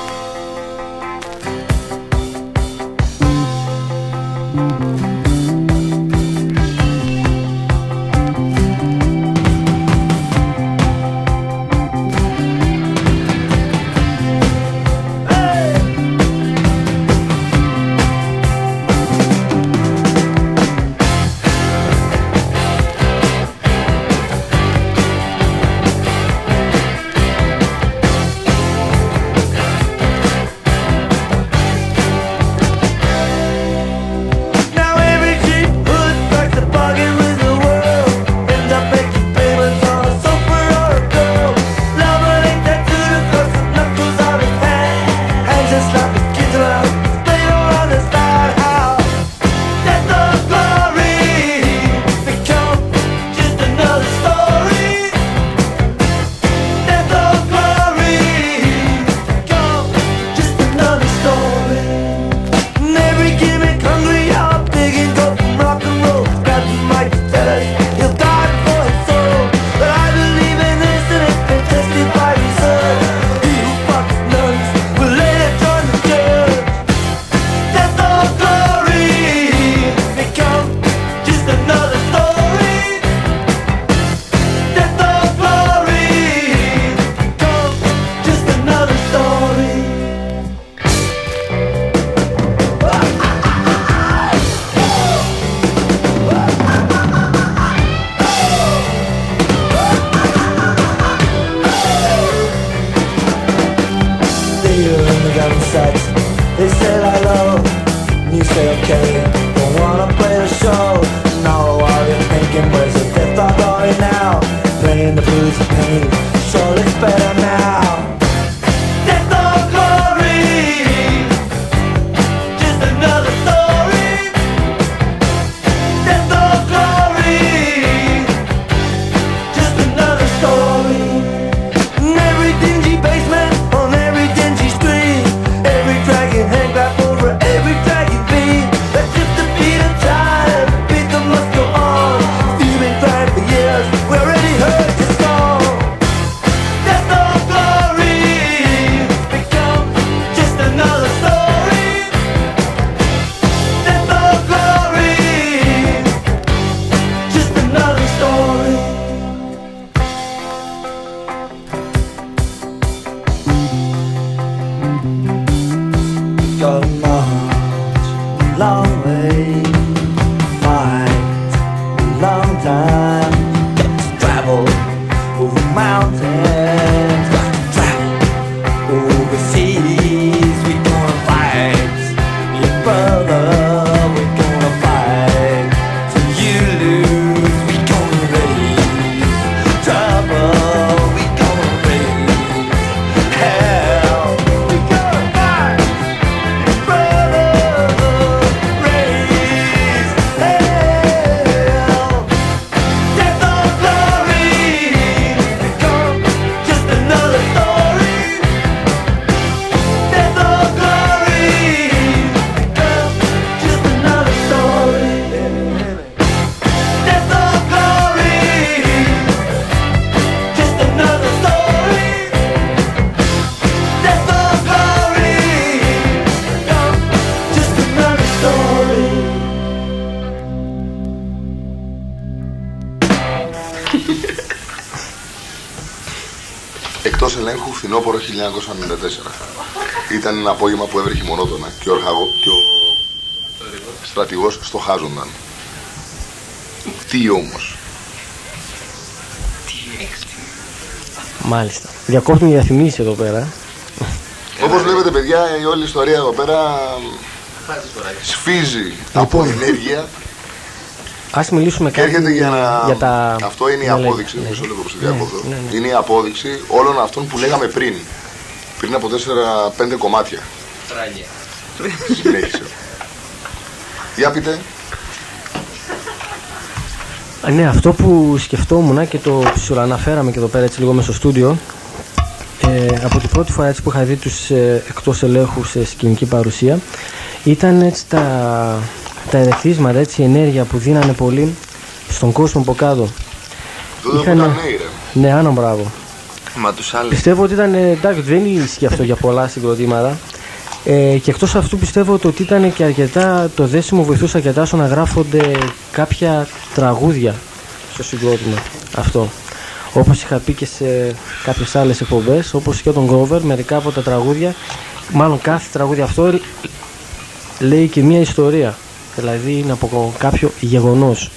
[SPEAKER 3] 1994. Ήταν ένα απόγευμα που έβρεχε μονότονα και ο, αρχαγό, και ο στρατηγός στοχάζονταν. Τι όμως.
[SPEAKER 1] Μάλιστα. Διακόπτουν οι διαφημίσει εδώ πέρα.
[SPEAKER 3] Όπως βλέπετε παιδιά, η όλη ιστορία εδώ πέρα σφίζει από
[SPEAKER 1] Λοιπόν.
[SPEAKER 3] ενέργεια
[SPEAKER 1] Α μιλήσουμε
[SPEAKER 3] και
[SPEAKER 1] κάτι
[SPEAKER 3] έρχεται για να...
[SPEAKER 1] για τα.
[SPEAKER 3] Αυτό είναι η
[SPEAKER 1] Ναι,
[SPEAKER 3] απόδειξη,
[SPEAKER 1] ναι.
[SPEAKER 3] μισό λεπτό που σε διακόπτω.
[SPEAKER 1] ναι, ναι.
[SPEAKER 3] Είναι η απόδειξη όλων αυτών που λέγαμε πριν. Πριν από 4-5 κομμάτια. Συνέχισε. Για πείτε.
[SPEAKER 1] Α, Ναι, αυτό που σκεφτόμουν και το ψιλοαναφέραμε και εδώ πέρα έτσι λίγο μέσα στο στούντιο ε, από την πρώτη φορά έτσι που είχα δει τους ε, εκτός ελέγχους σε σκηνική παρουσία ήταν έτσι τα, τα ερεθίσματα, έτσι η ενέργεια που δίνανε πολύ στον κόσμο από κάτω.
[SPEAKER 3] Τότε που
[SPEAKER 1] Είχαν-
[SPEAKER 3] ήταν νέοι ρε.
[SPEAKER 1] Ναι, άνα μπράβο.
[SPEAKER 2] Μα τους άλλους.
[SPEAKER 1] Πιστεύω ότι ήταν, ε, εντάξει, δεν ισχύει αυτό για πολλά συγκροτήματα. Ε, και εκτός αυτού πιστεύω ότι ήταν και αρκετά, το δέσιμο βοηθούσε αρκετά στο να γράφονται κάποια τραγούδια στο συγκρότημα αυτό. Όπως είχα πει και σε κάποιες άλλες εκπομπές, όπως και τον Grover, μερικά από τα τραγούδια, μάλλον κάθε τραγούδι αυτό λέει και μία ιστορία. Δηλαδή είναι από κάποιο γεγονός.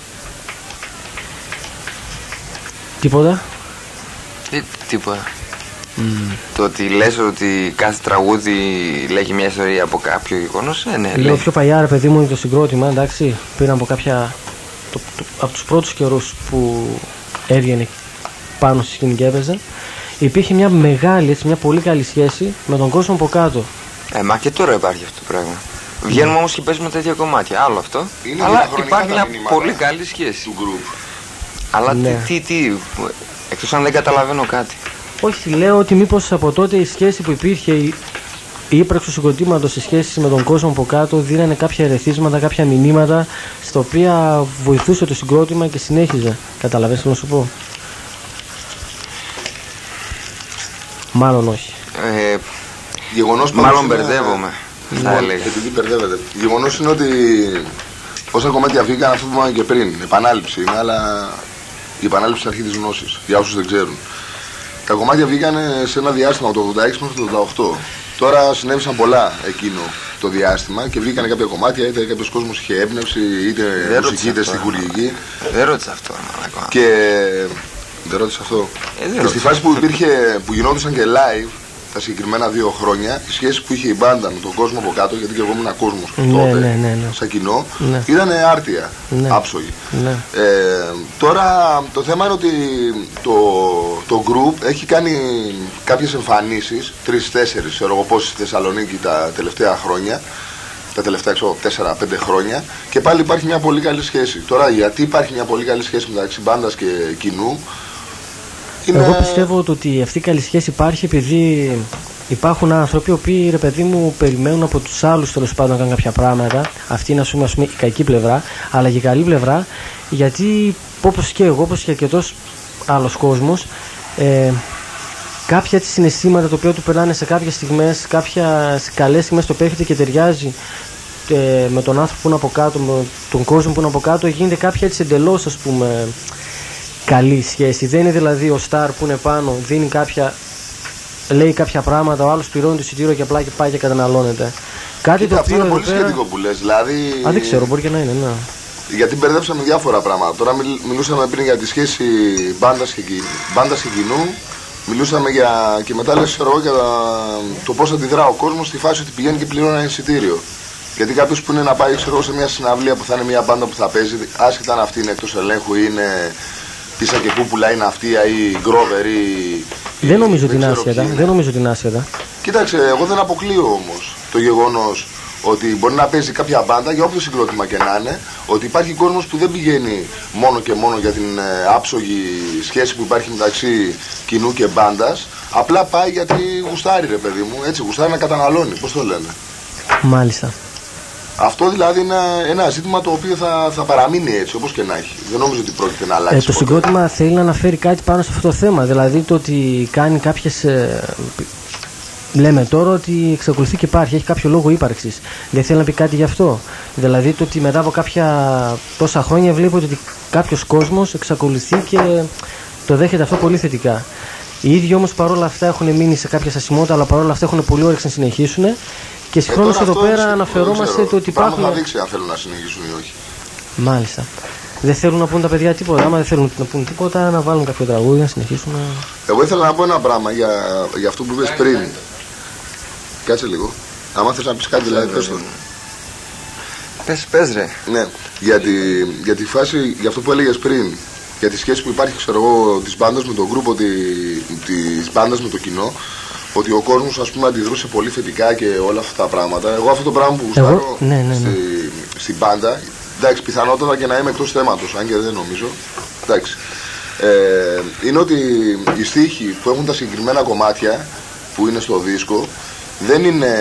[SPEAKER 1] Τίποτα.
[SPEAKER 2] Ε, τίποτα. Το ότι λες ότι κάθε τραγούδι λέγει μια ιστορία από κάποιο γεγονός, ε, ναι,
[SPEAKER 1] Λέω
[SPEAKER 2] λέει.
[SPEAKER 1] πιο παλιά ρε παιδί μου είναι το συγκρότημα, εντάξει, πήραν από κάποια, το, το, από τους πρώτους καιρούς που έβγαινε πάνω στη σκηνή και έπαιζε, υπήρχε μια μεγάλη, έτσι, μια πολύ καλή σχέση με τον κόσμο από κάτω.
[SPEAKER 2] Ε, μα και τώρα υπάρχει αυτό το πράγμα. Βγαίνουμε όμως και παίζουμε τέτοια κομμάτια. Άλλο αυτό.
[SPEAKER 3] Είναι
[SPEAKER 2] αλλά
[SPEAKER 3] διαχρονικά
[SPEAKER 2] υπάρχει
[SPEAKER 3] τα
[SPEAKER 2] μια
[SPEAKER 3] μηνύματα
[SPEAKER 2] πολύ καλή σχέση.
[SPEAKER 3] Του group.
[SPEAKER 2] Αλλά
[SPEAKER 1] Ναι.
[SPEAKER 2] τι, τι, τι, εκτός αν δεν καταλαβαίνω κάτι.
[SPEAKER 1] Όχι, λέω ότι μήπως από τότε η σχέση που υπήρχε, η, η ύπαρξη του συγκροτήματος σε σχέση με τον κόσμο από κάτω δίνανε κάποια ερεθίσματα, κάποια μηνύματα στα οποία βοηθούσε το συγκρότημα και συνέχιζε. Καταλαβαίνεις τι να σου πω; Μάλλον όχι.
[SPEAKER 2] Ε,
[SPEAKER 3] Γεγονός
[SPEAKER 2] μάλλον
[SPEAKER 3] πάντως είναι-
[SPEAKER 2] μπερδεύομαι, θα
[SPEAKER 3] Λοιπόν,
[SPEAKER 2] έλεγα.
[SPEAKER 3] Επειδή μπερδεύεται. Γεγονός είναι ότι όσα κομμάτια βγήκαν αυτό που είπαμε και πριν. Επανάληψη είναι, αλλά η επανάληψη είναι αρχής της γνώσης. Για όσου δεν ξέρουν. Τα κομμάτια βγήκαν σε ένα διάστημα από το 86 μέχρι το 88. Τώρα συνέβησαν πολλά εκείνο το διάστημα και βγήκαν κάποια κομμάτια, είτε κάποιος κόσμος είχε έμπνευση, είτε
[SPEAKER 2] Δεν
[SPEAKER 3] μουσική,
[SPEAKER 2] ρώτησα
[SPEAKER 3] είτε
[SPEAKER 2] αυτό.
[SPEAKER 3] στοιχουργική.
[SPEAKER 2] Δεν ρώτησα αυτό, μαλακά.
[SPEAKER 3] Και. Δεν ρώτησα αυτό.
[SPEAKER 2] Ε, δεν
[SPEAKER 3] και στη
[SPEAKER 2] ρώτησα.
[SPEAKER 3] φάση που υπήρχε, που γινόντουσαν και live τα συγκεκριμένα δύο χρόνια, η σχέση που είχε η μπάντα με τον κόσμο από κάτω, γιατί και εγώ ήμουν κόσμο
[SPEAKER 1] Ναι,
[SPEAKER 3] τότε,
[SPEAKER 1] ναι, ναι, ναι.
[SPEAKER 3] σαν κοινό,
[SPEAKER 1] Ναι.
[SPEAKER 3] ήταν άρτια,
[SPEAKER 1] Ναι.
[SPEAKER 3] άψογη.
[SPEAKER 1] Ναι.
[SPEAKER 3] Ε, τώρα το θέμα είναι ότι το, το group έχει κάνει κάποιες εμφανίσεις, τρεις-τέσσερις, ξέρω εγώ πόσες στη Θεσσαλονίκη τα τελευταία χρόνια, τα τελευταία ξέρω, 4-5 χρόνια και πάλι υπάρχει μια πολύ καλή σχέση. Τώρα γιατί υπάρχει μια πολύ καλή σχέση μεταξύ μπάντας και κοινού είναι...
[SPEAKER 1] Εγώ πιστεύω το ότι αυτή η καλή σχέση υπάρχει επειδή υπάρχουν άνθρωποι οι οποίοι ρε παιδί μου περιμένουν από τους άλλους τέλος πάντων να κάνουν κάποια πράγματα. Αυτή είναι ας πούμε, ας πούμε, η κακή πλευρά, αλλά και η καλή πλευρά γιατί όπως και εγώ, όπως και αρκετός άλλος κόσμος, ε, κάποια έτσι συναισθήματα τα οποία του περνάνε σε κάποιες στιγμές, κάποια καλές στιγμές το οποίο έρχεται και ταιριάζει ε, με τον άνθρωπο που είναι από κάτω, με τον κόσμο που είναι από κάτω, γίνεται κάποια έτσι εντελώς ας πούμε καλή σχέση. Δεν είναι δηλαδή ο Σταρ που είναι πάνω, δίνει κάποια. λέει κάποια πράγματα, ο άλλος πληρώνει το εισιτήριο και απλά και πάει και καταναλώνεται. Κάτι
[SPEAKER 3] Κοίτα,
[SPEAKER 1] το
[SPEAKER 3] αυτό
[SPEAKER 1] οποίο
[SPEAKER 3] είναι
[SPEAKER 1] εδώ
[SPEAKER 3] πολύ
[SPEAKER 1] πέρα.
[SPEAKER 3] σχετικό που λες, δηλαδή...
[SPEAKER 1] Α, δεν ξέρω, μπορεί και να είναι, ναι.
[SPEAKER 3] Γιατί μπερδέψαμε διάφορα πράγματα. Τώρα μιλ- μιλούσαμε πριν για τη σχέση μπάντας και, κι- μπάντας και κοινού. Μιλούσαμε για. και μετά λες ξέρω εγώ για τα- το πώς αντιδρά ο κόσμος στη φάση ότι πηγαίνει και πληρώνει ένα εισιτήριο. Γιατί κάποιος που είναι να πάει ξέρω, εγώ, σε μια συναυλία που θα είναι μια μπάντα που θα παίζει, άσχετα αν αυτή είναι εκτός ελέγχου ή είναι πίσα και κούπουλα ή ναυτία ή γκρόβερ ή.
[SPEAKER 1] Δεν
[SPEAKER 3] ή
[SPEAKER 1] νομίζω ότι είναι
[SPEAKER 3] ξέρω
[SPEAKER 1] άσχετα.
[SPEAKER 3] ποιοι είναι.
[SPEAKER 1] Δεν νομίζω ότι είναι άσχετα.
[SPEAKER 3] Κοίταξε, εγώ δεν αποκλείω όμως το γεγονός ότι μπορεί να παίζει κάποια μπάντα για όποιο συγκρότημα και να είναι, ότι υπάρχει κόσμος που δεν πηγαίνει μόνο και μόνο για την ε, άψογη σχέση που υπάρχει μεταξύ κοινού και μπάντας. Απλά πάει γιατί γουστάρει, ρε παιδί μου. Έτσι, γουστάρει να καταναλώνει. Πώς το λένε.
[SPEAKER 1] Μάλιστα.
[SPEAKER 3] Αυτό δηλαδή είναι ένα ζήτημα το οποίο θα, θα παραμείνει έτσι, όπως και να έχει. Δεν νομίζω ότι πρόκειται να αλλάξει.
[SPEAKER 1] Ε, το
[SPEAKER 3] ποτέ.
[SPEAKER 1] συγκρότημα θέλει να αναφέρει κάτι πάνω σε αυτό το θέμα. Δηλαδή το ότι κάνει κάποιες. λέμε τώρα ότι εξακολουθεί και υπάρχει, έχει κάποιο λόγο ύπαρξης. Δεν θέλει να πει κάτι γι' αυτό. Δηλαδή το ότι μετά από κάποια τόσα χρόνια βλέπω ότι κάποιος κόσμος εξακολουθεί και το δέχεται αυτό πολύ θετικά. Οι ίδιοι όμως παρόλα αυτά έχουν μείνει σε κάποια στασιμότητα, αλλά παρόλα αυτά έχουν πολύ όρεξη να συνεχίσουν. Και
[SPEAKER 3] Ε,
[SPEAKER 1] συγχρόνως
[SPEAKER 3] τώρα
[SPEAKER 1] εδώ
[SPEAKER 3] αυτό
[SPEAKER 1] πέρα
[SPEAKER 3] δεν
[SPEAKER 1] αναφερόμαστε
[SPEAKER 3] ξέρω.
[SPEAKER 1] το ότι
[SPEAKER 3] Το πράγμα
[SPEAKER 1] υπάρχουν.
[SPEAKER 3] θα δείξει αν θέλουν να συνεχίσουν ή όχι.
[SPEAKER 1] Μάλιστα. Δεν θέλουν να πούν τα παιδιά τίποτα. Άμα δεν θέλουν να πούν τίποτα, να βάλουν κάποιο τραγούδι, να συνεχίσουν. Να...
[SPEAKER 3] Εγώ ήθελα να πω ένα πράγμα για, για αυτό που είπες πριν. Κάτσε λίγο. Άμα θες να πεις κάτι, δηλαδή, πες το.
[SPEAKER 2] Πες, πες ρε.
[SPEAKER 3] Ναι, για τη, για τη φάση, για αυτό που έλεγες πριν, για τη σχέση που υπάρχει, ξέρω εγώ, της μπάντας με τον γκρουπ, ότι, της μπάντας με το κοινό, ότι ο κόσμος, ας πούμε, αντιδρούσε πολύ θετικά και όλα αυτά τα πράγματα. Εγώ αυτό το πράγμα που
[SPEAKER 1] Εγώ,
[SPEAKER 3] γουστάρω
[SPEAKER 1] ναι, ναι, ναι.
[SPEAKER 3] Στη, στην μπάντα, εντάξει, πιθανότατα και να είμαι εκτός θέματος, αν και δεν νομίζω, εντάξει. Ε, είναι ότι οι στίχοι που έχουν τα συγκεκριμένα κομμάτια που είναι στο δίσκο δεν είναι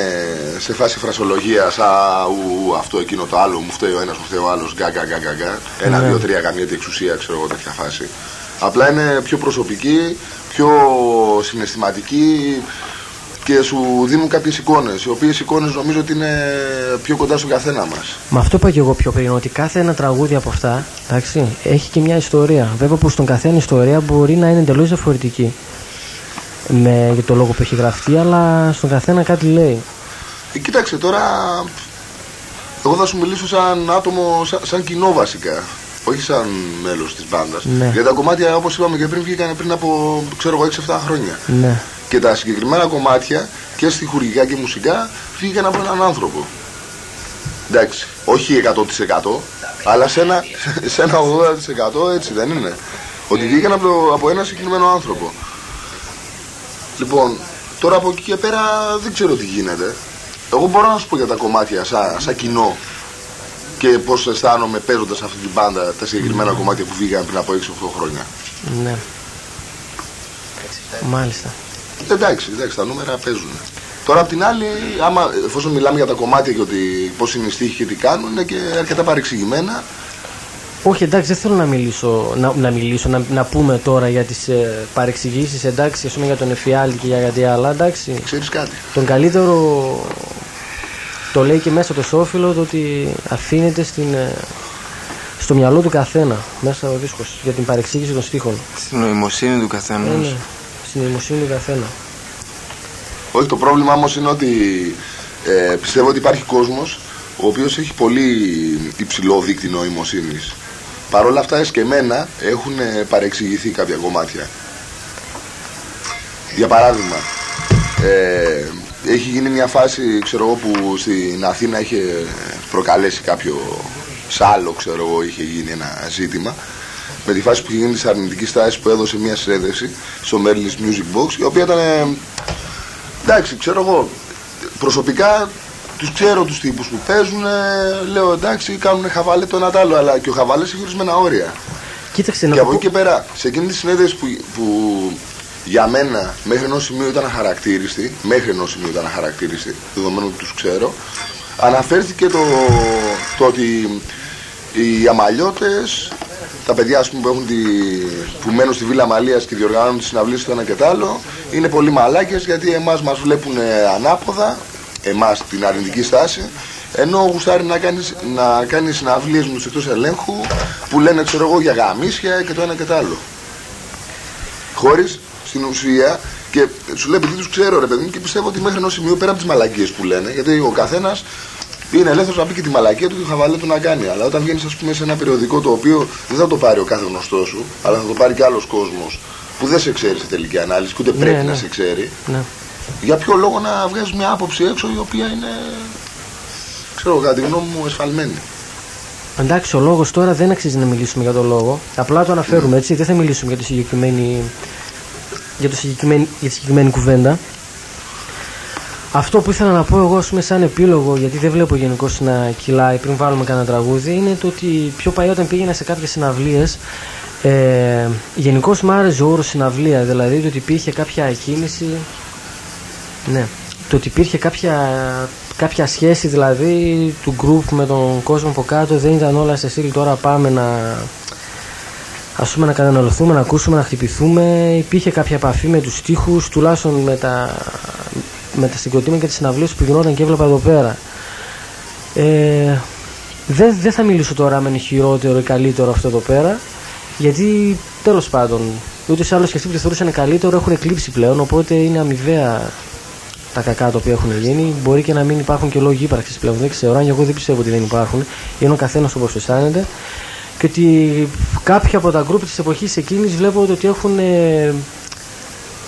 [SPEAKER 3] σε φάση φρασολογίας σαν ου, αυτό εκείνο το άλλο, μου φταίει ο ένας, μου φταίει ο άλλος, γκά γκά γκά γκά, γκά. Ένα,
[SPEAKER 1] Ναι.
[SPEAKER 3] δύο, τρία, καμία εξουσία, ξέρω εγώ τέτοια φάση. Απλά είναι πιο προσωπική, πιο συναισθηματική και σου δίνουν κάποιες εικόνες, οι οποίες εικόνες νομίζω ότι είναι πιο κοντά στον καθένα μας.
[SPEAKER 1] Με αυτό είπα και εγώ πιο πριν, ότι κάθε ένα τραγούδι από αυτά εντάξει, έχει και μια ιστορία. Βέβαια που στον καθένα η ιστορία μπορεί να είναι εντελώς διαφορετική. Με, για το λόγο που έχει γραφτεί, αλλά στον καθένα κάτι λέει.
[SPEAKER 3] Ε, κοίταξε τώρα, εγώ θα σου μιλήσω σαν άτομο, σαν, σαν κοινό βασικά. Όχι σαν μέλος της μπάντας.
[SPEAKER 1] Ναι.
[SPEAKER 3] Γιατί τα κομμάτια, όπως είπαμε και πριν, βγήκαν πριν από, ξέρω εγώ, 6-7 χρόνια.
[SPEAKER 1] Ναι.
[SPEAKER 3] Και τα συγκεκριμένα κομμάτια και στιχουργικά και μουσικά βγήκαν από έναν άνθρωπο. Εντάξει, όχι 100% αλλά σε ένα, *laughs* σε ένα 80% έτσι δεν είναι. Ότι βγήκαν από, το- από ένα συγκεκριμένο άνθρωπο. Λοιπόν, τώρα από εκεί και πέρα δεν ξέρω τι γίνεται. Εγώ μπορώ να σου πω για τα κομμάτια σαν, σαν κοινό και πώς αισθάνομαι παίζοντας αυτή την μπάντα τα συγκεκριμένα κομμάτια που βγήκαν πριν από 6-8 χρόνια.
[SPEAKER 1] ναι. Μάλιστα.
[SPEAKER 3] Εντάξει, εντάξει, τα νούμερα παίζουν. Τώρα απ' την άλλη, άμα, εφόσον μιλάμε για τα κομμάτια και ότι πώς είναι οι στίχοι και τι κάνουν, είναι και αρκετά παρεξηγημένα.
[SPEAKER 1] Όχι, εντάξει, δεν θέλω να μιλήσω, να, να, μιλήσω, να, να πούμε τώρα για τις ε, παρεξηγήσεις, εντάξει, ας πούμε για τον Εφιάλτη και για κάτι άλλο, εντάξει.
[SPEAKER 3] Ξέρεις κάτι;
[SPEAKER 1] Τον καλύτερο το λέει και μέσα το σόφιλο το ότι αφήνεται στην, ε, στο μυαλό του καθένα μέσα ο δίσκος για την παρεξήγηση των στίχων.
[SPEAKER 2] Στην νοημοσύνη του καθενός.
[SPEAKER 1] Ε, ναι, στην νοημοσύνη του καθένα.
[SPEAKER 3] Όχι, το πρόβλημα όμως είναι ότι ε, πιστεύω ότι υπάρχει κόσμος ο οποίος έχει πολύ υψηλό δίκτυο νοημοσύνης. Παρ' όλα αυτά, εσκεμμένα έχουν ε, παρεξηγηθεί κάποια κομμάτια. Για παράδειγμα, Ε, έχει γίνει μια φάση, ξέρω εγώ, που στην Αθήνα είχε προκαλέσει κάποιο σάλο, ξέρω εγώ, είχε γίνει ένα ζήτημα. Με τη φάση που είχε γίνει της αρνητικής στάση που έδωσε μια συνέντευξη στο Merlin's Music Box, η οποία ήταν. ε, εντάξει, ξέρω εγώ, προσωπικά τους ξέρω τους τύπους που παίζουν. λέω εντάξει, κάνουν χαβάλε το ένα τ' άλλο, αλλά και ο χαβάλε έχει ορισμένα όρια.
[SPEAKER 1] Κοίταξε να
[SPEAKER 3] Και
[SPEAKER 1] το
[SPEAKER 3] από
[SPEAKER 1] πω.
[SPEAKER 3] εκεί και πέρα, σε εκείνη τη συνέντευξη που, που για μένα μέχρι ενός σημείου ήταν αχαρακτήριστη, μέχρι ενός σημείου ήταν αχαρακτήριστη, δεδομένου ότι τους ξέρω, αναφέρθηκε το, το ότι οι αμαλιώτες, τα παιδιά ας πούμε, που, έχουν τη, που μένουν στη Βίλα Μαλίας και διοργανώνουν τις συναυλίες το ένα και το άλλο, είναι πολύ μαλάκες γιατί εμάς μας βλέπουν ανάποδα, εμάς την αρνητική στάση, ενώ γουστάρει να κάνεις, να κάνεις συναυλίες με τους εκτός ελέγχου που λένε ξέρω εγώ για γαμίσια και το ένα και το άλλο. Χωρίς στην ουσία και σου λέω επειδή τους ξέρω ρε παιδί μου και πιστεύω ότι μέχρι ενός σημείου πέρα από τις μαλακίες που λένε γιατί ο καθένας είναι ελεύθερος να πει και τη μαλακία του και το χαβαλέ του να κάνει. Αλλά όταν βγαίνεις, ας πούμε, σε ένα περιοδικό το οποίο δεν θα το πάρει ο κάθε γνωστός σου, αλλά θα το πάρει και άλλος κόσμος που δεν σε ξέρει σε τελική ανάλυση και ούτε
[SPEAKER 1] Ναι,
[SPEAKER 3] πρέπει
[SPEAKER 1] ναι.
[SPEAKER 3] να σε ξέρει,
[SPEAKER 1] Ναι.
[SPEAKER 3] για ποιο λόγο να βγάζεις μια άποψη έξω η οποία είναι, ξέρω, κατά τη γνώμη μου, εσφαλμένη.
[SPEAKER 1] Εντάξει, ο λόγος τώρα δεν αξίζει να μιλήσουμε για τον λόγο. Απλά το αναφέρουμε έτσι. Δεν θα μιλήσουμε για, το συγκεκριμένη, για, το συγκεκριμένη, για τη συγκεκριμένη κουβέντα. Αυτό που ήθελα να πω εγώ, ας πούμε, σαν επίλογο, γιατί δεν βλέπω γενικώς να κυλάει πριν βάλουμε κανένα τραγούδι, είναι το ότι πιο παλιά όταν πήγαινα σε κάποιες συναυλίες, ε, γενικώς μου άρεσε ο όρος συναυλία. Δηλαδή το ότι υπήρχε κάποια κίνηση. Ναι. Το ότι υπήρχε κάποια, κάποια σχέση δηλαδή του group με τον κόσμο από κάτω δεν ήταν όλα σε στήλη τώρα πάμε να ας πούμε να καταναλωθούμε, να ακούσουμε, να χτυπηθούμε υπήρχε κάποια επαφή με τους στίχους τουλάχιστον με τα, με τα συγκροτήματα και τις συναυλίες που γινόταν και έβλεπα εδώ πέρα ε, δεν, δεν θα μιλήσω τώρα αν είναι χειρότερο ή καλύτερο αυτό εδώ πέρα γιατί τέλος πάντων ούτε σε άλλους και αυτοί που το θεωρούσαν καλύτερο έχουν εκλείψει πλέον οπότε είναι αμοιβαία τα κακά τα οποία έχουν γίνει. Μπορεί και να μην υπάρχουν και λόγοι ύπαρξης πλέον. Δεν ξέρω. Αν εγώ δεν πιστεύω ότι δεν υπάρχουν. Είναι ο καθένας όπως αισθάνεται. Και ότι κάποια από τα γκρουπ της εποχής εκείνης βλέπω ότι έχουν, ε,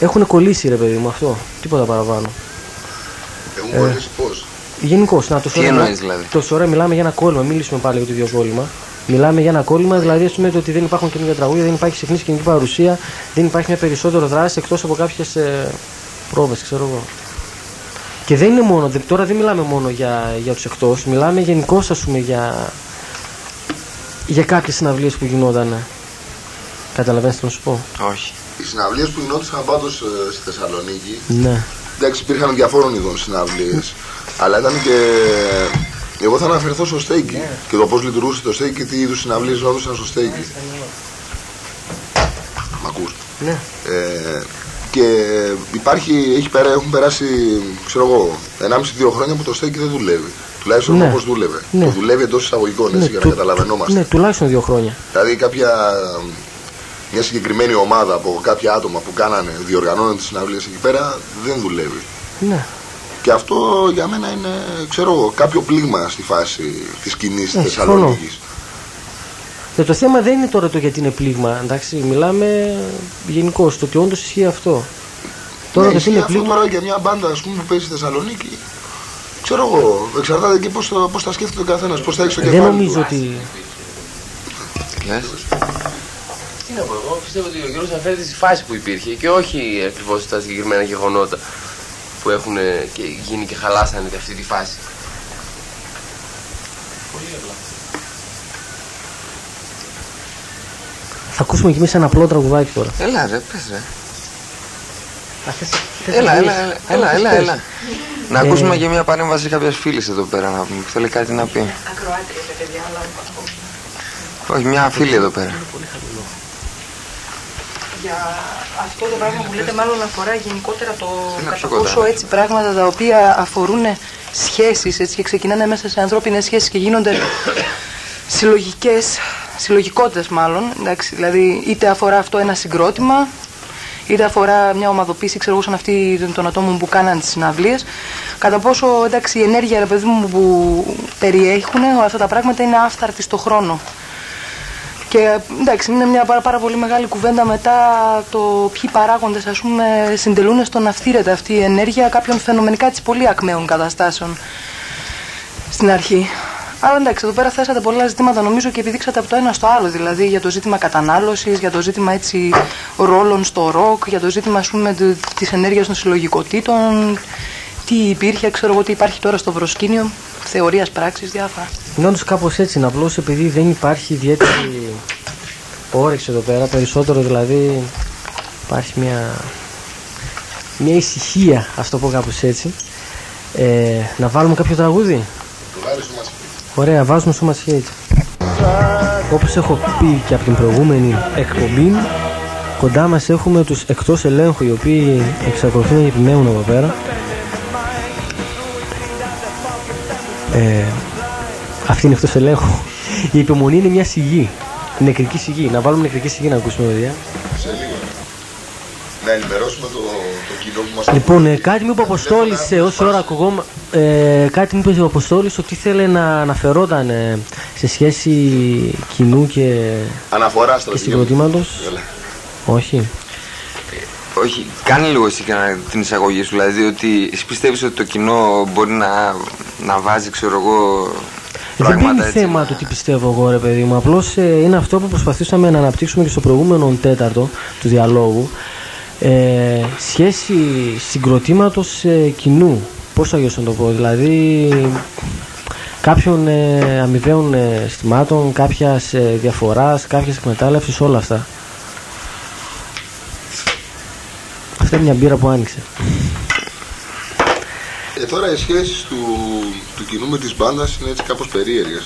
[SPEAKER 1] έχουν κολλήσει ρε παιδί μου αυτό. Τίποτα παραπάνω.
[SPEAKER 3] Έχουν
[SPEAKER 1] Ε.
[SPEAKER 3] κολλήσει πώς.
[SPEAKER 1] Γενικώς, να το
[SPEAKER 2] Τι εννοείς, δηλαδή;
[SPEAKER 1] Τόση ώρα μιλάμε για ένα κόλλημα. Μίλησουμε πάλι για το ίδιο κόλλημα. Μιλάμε για ένα κόλλημα, δηλαδή ας πούμε το ότι δεν υπάρχουν καινούργια τραγούδια, δεν υπάρχει συχνή σκηνική παρουσία, δεν υπάρχει μια περισσότερο δράση εκτός από κάποιες ε, πρόβες, ξέρω εγώ. Και δεν είναι μόνο, δε- τώρα δεν μιλάμε μόνο για, για τους εκτός, μιλάμε γενικώς ας πούμε για, για κάποιες συναυλίες που γινόταν. Καταλαβαίνετε τι να σου πω;
[SPEAKER 2] Όχι.
[SPEAKER 3] Οι συναυλίες που γινόντουσαν πάντως στη Θεσσαλονίκη,
[SPEAKER 1] Ναι.
[SPEAKER 3] εντάξει, υπήρχαν διαφόρων ειδών συναυλίες, αλλά ήταν και. Εγώ θα αναφερθώ στο στέικι και το πώς λειτουργούσε το στέικι και τι είδους συναυλίες γινόντουσαν στο στέικι. Μ' ακούς;
[SPEAKER 1] ναι.
[SPEAKER 3] Ε, και υπάρχει, έχει πέρα, έχουν περάσει, ξέρω εγώ, 1,5-2 χρόνια που το στέικι δεν δουλεύει. Τουλάχιστον
[SPEAKER 1] Ναι.
[SPEAKER 3] όπως δούλευε.
[SPEAKER 1] Ναι.
[SPEAKER 3] Το δουλεύει εντός εισαγωγικών, έτσι, για να
[SPEAKER 1] του-
[SPEAKER 3] καταλαβαίνόμαστε.
[SPEAKER 1] ναι, τουλάχιστον δύο χρόνια.
[SPEAKER 3] Δηλαδή κάποια, μια συγκεκριμένη ομάδα από κάποια άτομα που κάνανε, διοργανώναν τις συναυλίες εκεί πέρα, δεν δουλεύει.
[SPEAKER 1] Ναι.
[SPEAKER 3] Και αυτό για μένα είναι, ξέρω εγώ, κάποιο πλήγμα στη φάση της κοινής
[SPEAKER 1] Ε,
[SPEAKER 3] της
[SPEAKER 1] συμφωνώ.
[SPEAKER 3] Θεσσαλονίκης.
[SPEAKER 1] Ε, το θέμα δεν είναι τώρα το γιατί είναι πλήγμα. Εντάξει, μιλάμε γενικώς. Το ότι όντως ισχύει αυτό. Τώρα
[SPEAKER 3] ναι,
[SPEAKER 1] το ότι
[SPEAKER 3] ισχύει
[SPEAKER 1] είναι
[SPEAKER 3] αυτό
[SPEAKER 1] πλήγμα.
[SPEAKER 3] τώρα για μια μπάντα ας πούμε, που παίζει στη Θεσσαλονίκη. Ξέρω εγώ, εξαρτάται και πώς, το, πώς τα σκέφτεται ο καθένας, πώς θα έχει στο
[SPEAKER 1] Δεν
[SPEAKER 3] κεφάλι
[SPEAKER 1] νομίζω
[SPEAKER 3] του.
[SPEAKER 1] ότι.
[SPEAKER 2] Λες.
[SPEAKER 5] Τι να πω εγώ, πιστεύω ότι ο Γιώργος αναφέρεται στη φάση που υπήρχε και όχι ακριβώς στα συγκεκριμένα γεγονότα που έχουν ε, και γίνει και χαλάσανε αυτή τη φάση.
[SPEAKER 1] Θα ακούσουμε κι εμείς ένα απλό τραγουδάκι τώρα.
[SPEAKER 2] Έλα ρε, πες ρε.
[SPEAKER 1] Α, θες- θες
[SPEAKER 2] Έλα,
[SPEAKER 1] να
[SPEAKER 2] έλα,
[SPEAKER 1] πεις.
[SPEAKER 2] έλα,
[SPEAKER 1] Α,
[SPEAKER 2] έλα,
[SPEAKER 1] θες,
[SPEAKER 2] έλα,
[SPEAKER 1] πες.
[SPEAKER 2] έλα. Να
[SPEAKER 1] Ε,
[SPEAKER 2] ακούσουμε και μια παρέμβαση κάποιας φίλης εδώ πέρα να πούμε, που θέλει κάτι να πει.
[SPEAKER 6] Ακροάτρια, τα παιδιά, αλλά
[SPEAKER 2] Όχι, μια φίλη εδώ πέρα.
[SPEAKER 6] για αυτό το πράγμα που λέτε μάλλον αφορά γενικότερα το
[SPEAKER 2] Έλα
[SPEAKER 6] κατά
[SPEAKER 2] πιο κοντά.
[SPEAKER 6] πόσο έτσι πράγματα τα οποία αφορούν σχέσεις έτσι, και ξεκινάνε μέσα σε ανθρώπινες σχέσεις και γίνονται συλλογικές, συλλογικότητες μάλλον, εντάξει, δηλαδή είτε αφορά αυτό ένα συγκρότημα, είτε αφορά μια ομαδοποίηση, ξέρω εγώ, σαν αυτή των ατόμων που κάναν τις συναυλίες, κατά πόσο εντάξει, η ενέργεια ρε παιδί μου, που περιέχουν όλα αυτά τα πράγματα είναι άφθαρτη στο χρόνο. Και εντάξει, είναι μια πάρα, πάρα πολύ μεγάλη κουβέντα μετά το ποιοι παράγοντες ας πούμε συντελούν στο να φτύρεται αυτή η ενέργεια κάποιων φαινομενικά έτσι πολύ ακμαίων καταστάσεων στην αρχή. Αλλά εντάξει, εδώ πέρα θέσατε πολλά ζητήματα νομίζω και επιδείξατε από το ένα στο άλλο. Δηλαδή για το ζήτημα κατανάλωσης, για το ζήτημα έτσι ρόλων στο ροκ, για το ζήτημα ας πούμε της ενέργειας των συλλογικοτήτων. Τι υπήρχε, ξέρω εγώ τι υπάρχει τώρα στο προσκήνιο, θεωρίας πράξης, διάφορα.
[SPEAKER 1] Είναι όντως κάπως έτσι, απλώ επειδή δεν υπάρχει ιδιαίτερη όρεξη εδώ πέρα, περισσότερο δηλαδή υπάρχει μια, μια ησυχία, ας το πω κάπως έτσι. Ε, να βάλουμε κάποιο τραγούδι; Ωραία, βάζουμε στο μας έτσι. Όπως έχω πει και από την προηγούμενη εκπομπή, κοντά μας έχουμε τους εκτός ελέγχου οι οποίοι εξακολουθούν να επιμένουν εδώ πέρα. Ε, αυτή είναι εκτός ελέγχου. Η υπομονή είναι μια σιγή. Νεκρική σιγή. Να βάλουμε νεκρική σιγή να ακούσουμε, παιδιά.
[SPEAKER 3] Σε λίγο. Να ενημερώσουμε το, το κοινό που μας
[SPEAKER 1] Λοιπόν, ε, κάτι μου είπε ο Αποστόλης σε όση ώρα ακουγόμα, ε, κάτι μου είπε ο Αποστόλης ότι ήθελε να αναφερόταν ε, σε σχέση κοινού και,
[SPEAKER 3] Αναφορά στο
[SPEAKER 1] και συγκροτήματος. Όχι.
[SPEAKER 2] Όχι, κάνει λίγο εσύ και να- την εισαγωγή σου. Δηλαδή ότι εσύ πιστεύεις ότι το κοινό μπορεί να, να βάζει, ξέρω εγώ,
[SPEAKER 1] Δεν
[SPEAKER 2] πράγματα
[SPEAKER 1] είναι
[SPEAKER 2] έτσι.
[SPEAKER 1] θέμα το τι πιστεύω εγώ, ρε παιδί μου. Απλώς είναι αυτό που προσπαθήσαμε να αναπτύξουμε και στο προηγούμενο τέταρτο του διαλόγου. Ε, σχέση συγκροτήματος ε, κοινού. Πώς θα να το πω, δηλαδή κάποιων ε, αμοιβαίων ε, αισθημάτων, κάποιας ε, διαφοράς, κάποιας εκμετάλλευσης, όλα αυτά. Αυτή είναι μια μπύρα που άνοιξε.
[SPEAKER 3] Ε, τώρα οι σχέσεις του, του κοινού με τη μπάντα είναι έτσι κάπως περίεργες.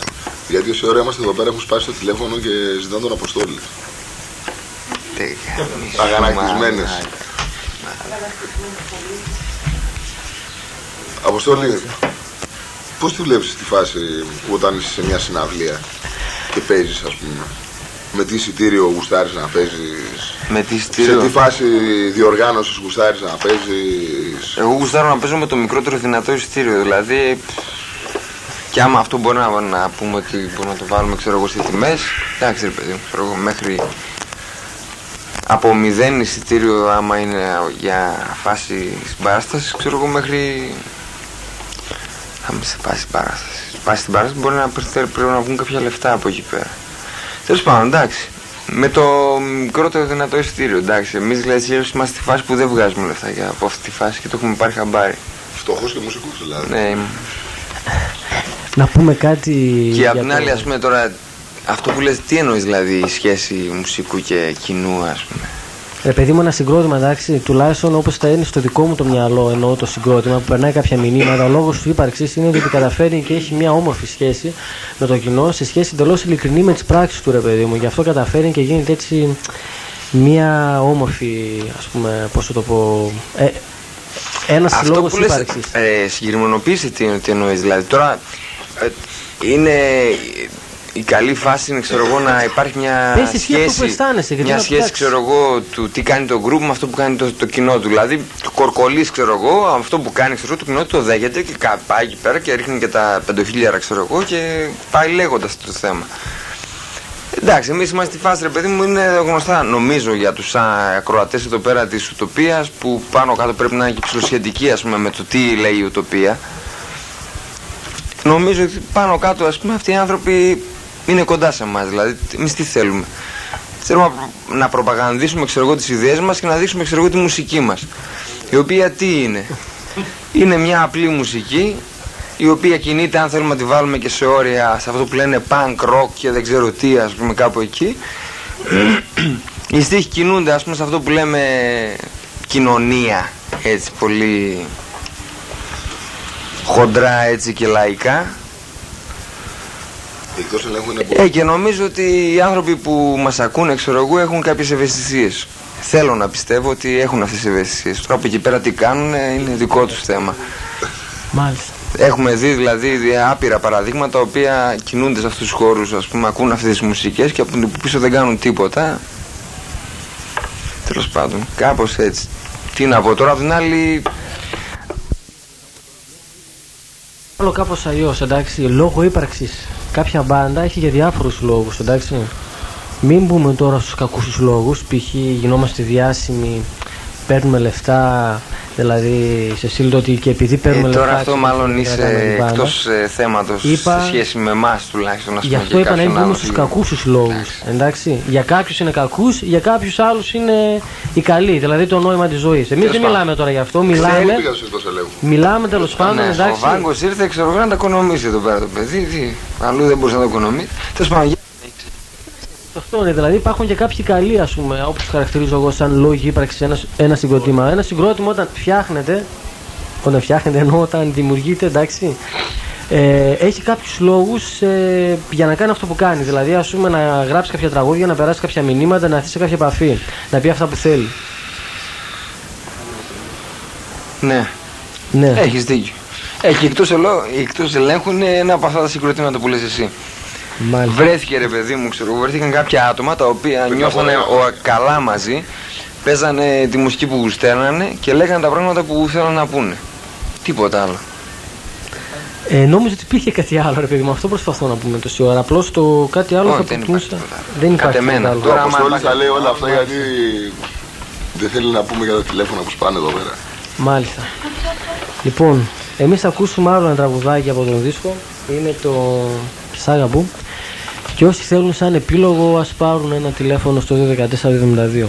[SPEAKER 3] Γιατί όση ώρα είμαστε εδώ πέρα έχουν σπάσει το τηλέφωνο και ζητάνε τον Αποστόλη. Αγανακτισμένες. Αποστόλη, πώς τη βλέπει τη φάση που όταν είσαι σε μια συναυλία και παίζεις, ας πούμε; Με τι εισιτήριο γουστάρεις να παίζεις;
[SPEAKER 2] Με τι
[SPEAKER 3] Σε
[SPEAKER 2] στήριο.
[SPEAKER 3] τι φάση διοργάνωσης γουστάρεις να παίζεις;
[SPEAKER 2] Εγώ γουστάρω να παίζω με το μικρότερο δυνατό εισιτήριο. Δηλαδή, και άμα αυτό μπορεί να, να πούμε ότι μπορούμε να το βάλουμε ξέρω εγώ, στις τιμές, εντάξει ρε παιδί μου, ξέρω εγώ, μέχρι από μηδέν εισιτήριο άμα είναι για φάση συμπαράστασης, ξέρω εγώ μέχρι θα είμαι σε φάση παράσταση. Φάση στην παράσταση μπορεί να πρέπει πρέπει να βγουν κάποια λεφτά από εκεί πέρα. Τέλος πάντων, εντάξει. Με το μικρότερο δυνατό εισιτήριο, εντάξει. Εμείς δηλαδή σχεδόν είμαστε στη φάση που δεν βγάζουμε λεφτά για, από αυτή τη φάση και το έχουμε πάρει χαμπάρι.
[SPEAKER 3] Φτωχός και μουσικός δηλαδή.
[SPEAKER 2] Ναι, είμαι.
[SPEAKER 1] Να πούμε κάτι.
[SPEAKER 2] Και
[SPEAKER 1] για
[SPEAKER 2] απ' την
[SPEAKER 1] το-
[SPEAKER 2] άλλη, ας πούμε τώρα, αυτό που λες, τι εννοείς δηλαδή η σχέση μουσικού και κοινού, ας πούμε;
[SPEAKER 1] Ρε παιδί μου, ένα συγκρότημα, εντάξει, τουλάχιστον όπως θα είναι στο δικό μου το μυαλό, εννοώ το συγκρότημα που περνάει κάποια μηνύματα, ο λόγος του ύπαρξη είναι ότι καταφέρει και έχει μια όμορφη σχέση με το κοινό, σε σχέση εντελώς ειλικρινή με τις πράξεις του, ρε παιδί μου. Γι' αυτό καταφέρει και γίνεται έτσι μια όμορφη, ας πούμε, πώς θα το πω. Ε, ένας
[SPEAKER 2] Αυτό
[SPEAKER 1] λόγος
[SPEAKER 2] που λες,
[SPEAKER 1] ύπαρξης.
[SPEAKER 2] ε, συγκεκριμενοποίησε τι, τι εννοείς, δηλαδή τώρα ε, είναι η καλή φάση είναι ξέρω εγώ να υπάρχει μια
[SPEAKER 1] Πες εσύ αυτό
[SPEAKER 2] σχέση,
[SPEAKER 1] που αισθάνεσαι, γιατί
[SPEAKER 2] μια
[SPEAKER 1] να
[SPEAKER 2] σχέση
[SPEAKER 1] ψάξεις.
[SPEAKER 2] ξέρω εγώ του τι κάνει το group με αυτό που κάνει το, το κοινό του δηλαδή το κορκολής ξέρω εγώ αυτό που κάνει ξέρω, το κοινό του το δέχεται και κα- πάει εκεί πέρα και ρίχνει και τα πεντοχίλιαρα ξέρω εγώ και πάει λέγοντας το θέμα Εντάξει, εμείς είμαστε στη φάση, ρε παιδί μου, είναι γνωστά νομίζω για τους ακροατές εδώ πέρα της Ουτοπίας που πάνω κάτω πρέπει να είναι και ψηλοσχετικοί ας πούμε, με το τι λέει η Ουτοπία. Νομίζω ότι πάνω κάτω ας πούμε, αυτοί οι άνθρωποι είναι κοντά σε εμάς. Δηλαδή, εμείς τι θέλουμε. Θέλουμε να προ- να προπαγανδίσουμε ξέρω εγώ, τις ιδέες μας και να δείξουμε ξέρω εγώ, τη μουσική μας. Η οποία τι είναι; Είναι μια απλή μουσική η οποία κινείται αν θέλουμε να τη βάλουμε και σε όρια σε αυτό που λένε punk rock και δεν ξέρω τι ας πούμε κάπου εκεί. Οι στίχοι κινούνται ας πούμε σε αυτό που λέμε κοινωνία έτσι πολύ χοντρά έτσι και λαϊκά.
[SPEAKER 3] Εκτό ελέγχου είναι
[SPEAKER 2] Ε, και νομίζω ότι οι άνθρωποι που μας ακούνε, ξέρω εγώ, έχουν κάποιες ευαισθησίες. Θέλω να πιστεύω ότι έχουν αυτές τις ευαισθησίες. Τώρα από εκεί πέρα τι κάνουν είναι δικό τους θέμα.
[SPEAKER 1] Μάλιστα.
[SPEAKER 2] Έχουμε δει δηλαδή δι- άπειρα παραδείγματα τα οποία κινούνται σε αυτούς τους χώρους, ας πούμε, ακούν αυτές τις μουσικές και από την πίσω δεν κάνουν τίποτα. Τέλος πάντων, κάπως έτσι. Τι να πω τώρα, απ' την άλλη,
[SPEAKER 1] Άλλο κάπως αλλιώς, εντάξει, λόγω ύπαρξης κάποια μπάντα έχει για διάφορους λόγους, εντάξει.
[SPEAKER 7] Μην μπούμε τώρα στους κακούς τους λόγους, π.χ. γινόμαστε διάσημοι, παίρνουμε λεφτά, δηλαδή σε σύλλογο ότι και επειδή παίρνουμε
[SPEAKER 2] Ε,
[SPEAKER 7] λεφτά...
[SPEAKER 2] τώρα αυτό
[SPEAKER 7] ξέρεις,
[SPEAKER 2] μάλλον
[SPEAKER 7] δεν κρατάμε
[SPEAKER 2] είσαι
[SPEAKER 7] την μπάντα.
[SPEAKER 2] εκτός ε, θέματος
[SPEAKER 7] Είπα-
[SPEAKER 2] σε σχέση με εμάς τουλάχιστον. ας
[SPEAKER 7] Γι'
[SPEAKER 2] πούμε,
[SPEAKER 7] αυτό
[SPEAKER 2] και
[SPEAKER 7] είπα να μην
[SPEAKER 2] κάποιον
[SPEAKER 7] μπούμε
[SPEAKER 2] άλλον
[SPEAKER 7] στους
[SPEAKER 2] φίλο.
[SPEAKER 7] κακούς τους λόγους. Εντάξει. Για κάποιους είναι κακούς, για κάποιους άλλους είναι οι καλοί. Δηλαδή το νόημα της ζωής. Εμείς δεν
[SPEAKER 3] πάντων.
[SPEAKER 7] μιλάμε τώρα γι' αυτό.
[SPEAKER 3] Ξέρει
[SPEAKER 7] Μιλάμε,
[SPEAKER 3] πήγα στους εκτός ελέγχου.
[SPEAKER 7] μιλάμε τέλος πάντων.
[SPEAKER 2] Ναι, ο
[SPEAKER 7] εντάξει.
[SPEAKER 2] Βάγκος ήρθε ξέρω εγώ να τα οικονομήσει εδώ πέρα το παιδί. Τι, αλλού δεν μπορούσε να το οικονομήσει. Τέλος πάντων, για-
[SPEAKER 7] Αυτό είναι. Δηλαδή υπάρχουν και κάποιοι καλοί, ας πούμε, όπως χαρακτηρίζω εγώ, σαν λόγοι ύπαρξης ένας, ένα συγκρότημα. Ένα συγκρότημα όταν φτιάχνεται, όταν φτιάχνεται εννοώ όταν δημιουργείται, εντάξει, ε, έχει κάποιους λόγους ε, για να κάνει αυτό που κάνει. Δηλαδή, ας πούμε, να γράψει κάποια τραγούδια, να περάσει κάποια μηνύματα, να έρθει σε κάποια επαφή, να πει αυτά που θέλει.
[SPEAKER 2] ναι,
[SPEAKER 7] Ναι.
[SPEAKER 2] έχεις δίκιο. Ε, και εκτός, ελό, εκτός ελέγχου είναι ένα από αυτά τα συγκροτήματα που λες εσύ.
[SPEAKER 7] Μάλιστα.
[SPEAKER 2] Βρέθηκε ρε παιδί μου, ξέρω, βρέθηκαν κάποια άτομα τα οποία νιώθανε ο, καλά μαζί, παίζανε τη μουσική που γουστέρνανε και λέγανε τα πράγματα που θέλανε να πούνε. Τίποτα άλλο.
[SPEAKER 7] Ε, νόμιζα ότι υπήρχε κάτι άλλο, ρε παιδί μου. Αυτό προσπαθώ να πούμε τόση ώρα. Απλώς το κάτι άλλο
[SPEAKER 2] Όχι,
[SPEAKER 7] θα
[SPEAKER 2] δεν
[SPEAKER 7] προτιμούσα.
[SPEAKER 2] υπάρχει τίποτα άλλο.
[SPEAKER 7] Δεν υπάρχει
[SPEAKER 2] Κατ' εμένα.
[SPEAKER 7] κάτι άλλο.
[SPEAKER 2] Τώρα,
[SPEAKER 3] Ο
[SPEAKER 2] άμα
[SPEAKER 3] Αποστόλης
[SPEAKER 2] υπάρχει-
[SPEAKER 3] τα λέει όλα αυτά γιατί δεν θέλει να πούμε για τα τηλέφωνα που σπάνε εδώ πέρα.
[SPEAKER 7] Μάλιστα. Λοιπόν, εμείς θα ακούσουμε άλλο ένα τραγουδάκι από τον δίσκο. Είναι το Σάγαμπου. Και όσοι θέλουν σαν επίλογο, ας πάρουν ένα τηλέφωνο στο 214-272.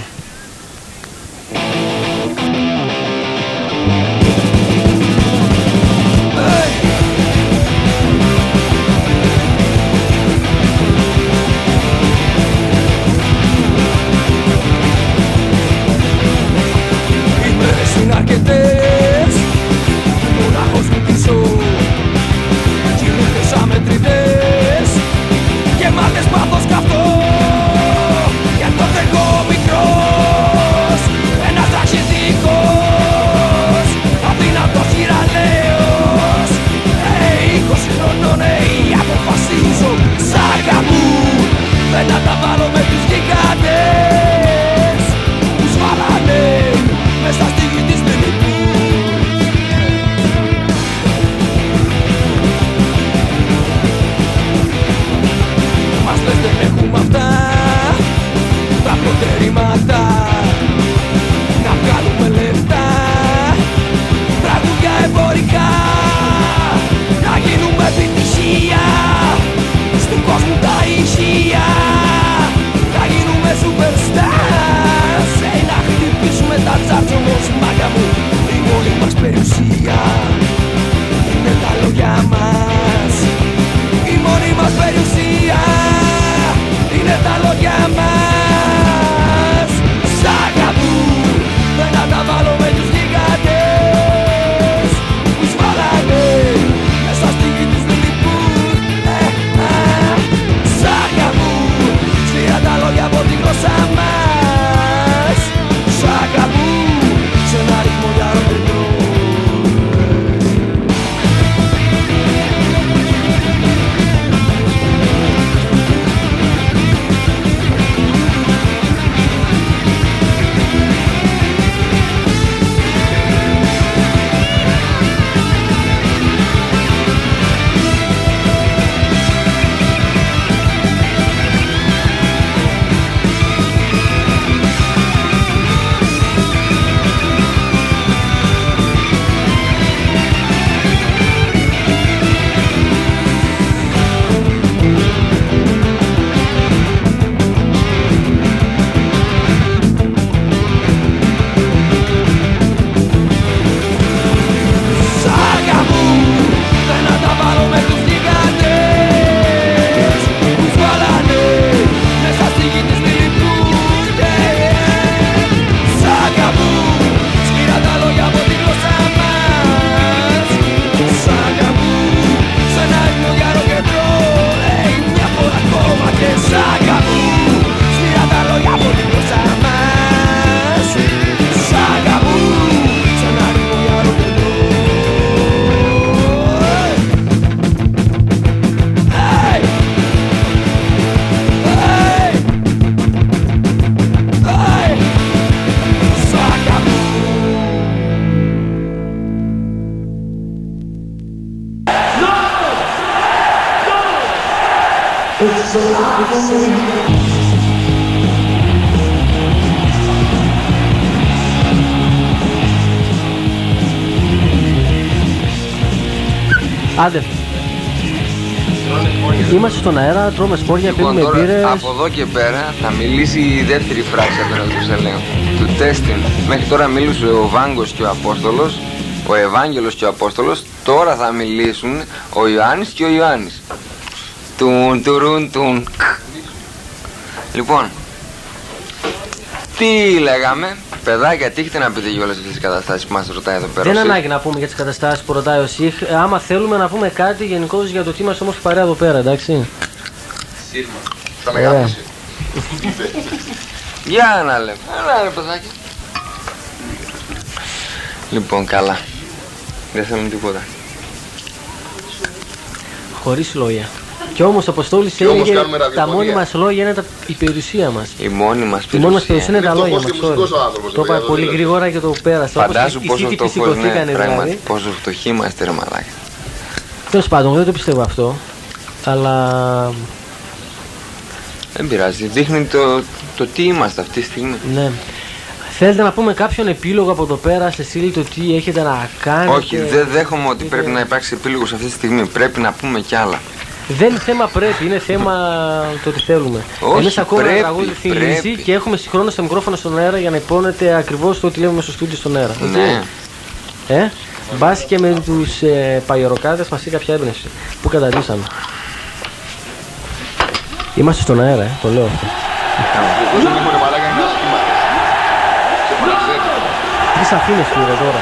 [SPEAKER 1] Είμαστε στον αέρα, τρώμε σπόρια,
[SPEAKER 2] λοιπόν,
[SPEAKER 1] πίνουμε μπύρες.
[SPEAKER 2] Από εδώ και πέρα θα μιλήσει η δεύτερη φράση απέναντι του ελέγχου. Του τέστην. Μέχρι τώρα μίλησε ο Βάγκος και ο Απόστολος, ο Ευάγγελος και ο Απόστολος. Τώρα θα μιλήσουν ο Ιωάννης και ο Ιωάννης. Τουν, τουρουν, τουν. Λοιπόν, τι λέγαμε, παιδάκια, τι έχετε να πείτε για όλες αυτές τις καταστάσεις που μας ρωτάει εδώ πέρα.
[SPEAKER 1] Δεν
[SPEAKER 2] ο
[SPEAKER 1] είναι
[SPEAKER 2] Σιφ;
[SPEAKER 1] ανάγκη να πούμε για τις καταστάσεις που ρωτάει ο Σιχ. Ε, Άμα θέλουμε να πούμε κάτι γενικώ για το τι είμαστε όμως παρέα εδώ πέρα, εντάξει.
[SPEAKER 3] Θα με
[SPEAKER 1] Ωραία.
[SPEAKER 3] γάμισε. *laughs*
[SPEAKER 2] Για να λέμε. Έλα ρε παιδάκι. Λοιπόν, καλά. Δεν θέλουμε τίποτα.
[SPEAKER 1] Χωρίς λόγια. Και όμως ο Αποστόλης
[SPEAKER 3] Και όμως
[SPEAKER 1] έλεγε
[SPEAKER 3] κάνουμε
[SPEAKER 1] τα
[SPEAKER 3] ραδιοφωνία.
[SPEAKER 1] μόνη μας λόγια είναι τα, η περιουσία μας.
[SPEAKER 2] Η μόνη μας
[SPEAKER 1] Η μόνη μας περιουσία
[SPEAKER 2] περιουσία.
[SPEAKER 1] είναι τα
[SPEAKER 3] Είναι
[SPEAKER 1] λόγια
[SPEAKER 3] φτωχός
[SPEAKER 1] μας.
[SPEAKER 3] και μουσικός ο άνθρωπος,
[SPEAKER 1] Το
[SPEAKER 3] εδώ,
[SPEAKER 1] είπα
[SPEAKER 3] για
[SPEAKER 1] πολύ
[SPEAKER 3] δηλαδή.
[SPEAKER 1] γρήγορα και το πέρασα.
[SPEAKER 2] Φαντάσου
[SPEAKER 1] Όπως οι
[SPEAKER 2] πόσο
[SPEAKER 1] σύντυποι
[SPEAKER 2] φτωχός, ναι,
[SPEAKER 1] σηκωθήκανε
[SPEAKER 2] πράγματι.
[SPEAKER 1] δηλαδή.
[SPEAKER 2] Πόσο φτωχοί είμαστε ρε μαλάκα.
[SPEAKER 1] Τέλος πάντων, εγώ δεν το πιστεύω αυτό. Αλλά
[SPEAKER 2] Δεν πειράζει. Δείχνει το, το τι είμαστε αυτή τη στιγμή.
[SPEAKER 1] ναι. Θέλετε να πούμε κάποιον επίλογο από εδώ πέρα σε στυλ το τι έχετε να κάνετε;
[SPEAKER 2] Όχι, δεν δέχομαι ότι πρέπει να υπάρξει επίλογος αυτή τη στιγμή. Πρέπει να πούμε κι άλλα.
[SPEAKER 1] Δεν είναι θέμα πρέπει, είναι θέμα το ότι θέλουμε.
[SPEAKER 2] Όχι,
[SPEAKER 1] Εμείς ακούμε
[SPEAKER 2] πρέπει,
[SPEAKER 1] ένα τραγούδι θυλίζει
[SPEAKER 2] πρέπει.
[SPEAKER 1] και έχουμε συγχρόνως τα μικρόφωνα στον αέρα για να υπόνετε ακριβώς το ότι λέμε στο στούντιο στον αέρα. Οκ.
[SPEAKER 2] Ναι.
[SPEAKER 1] Ε, μπας και με τους ε, παγιοροκάδε μας ή κάποια έμπνευση που καταντήσαμε. Είμαστε στον αέρα, ε, το λέω αυτό.
[SPEAKER 3] Όσο λίγο είναι μαλάκα είναι ένα σχήμα. Σε παραξένει.
[SPEAKER 1] Τρει Αθήνε πήρε τώρα.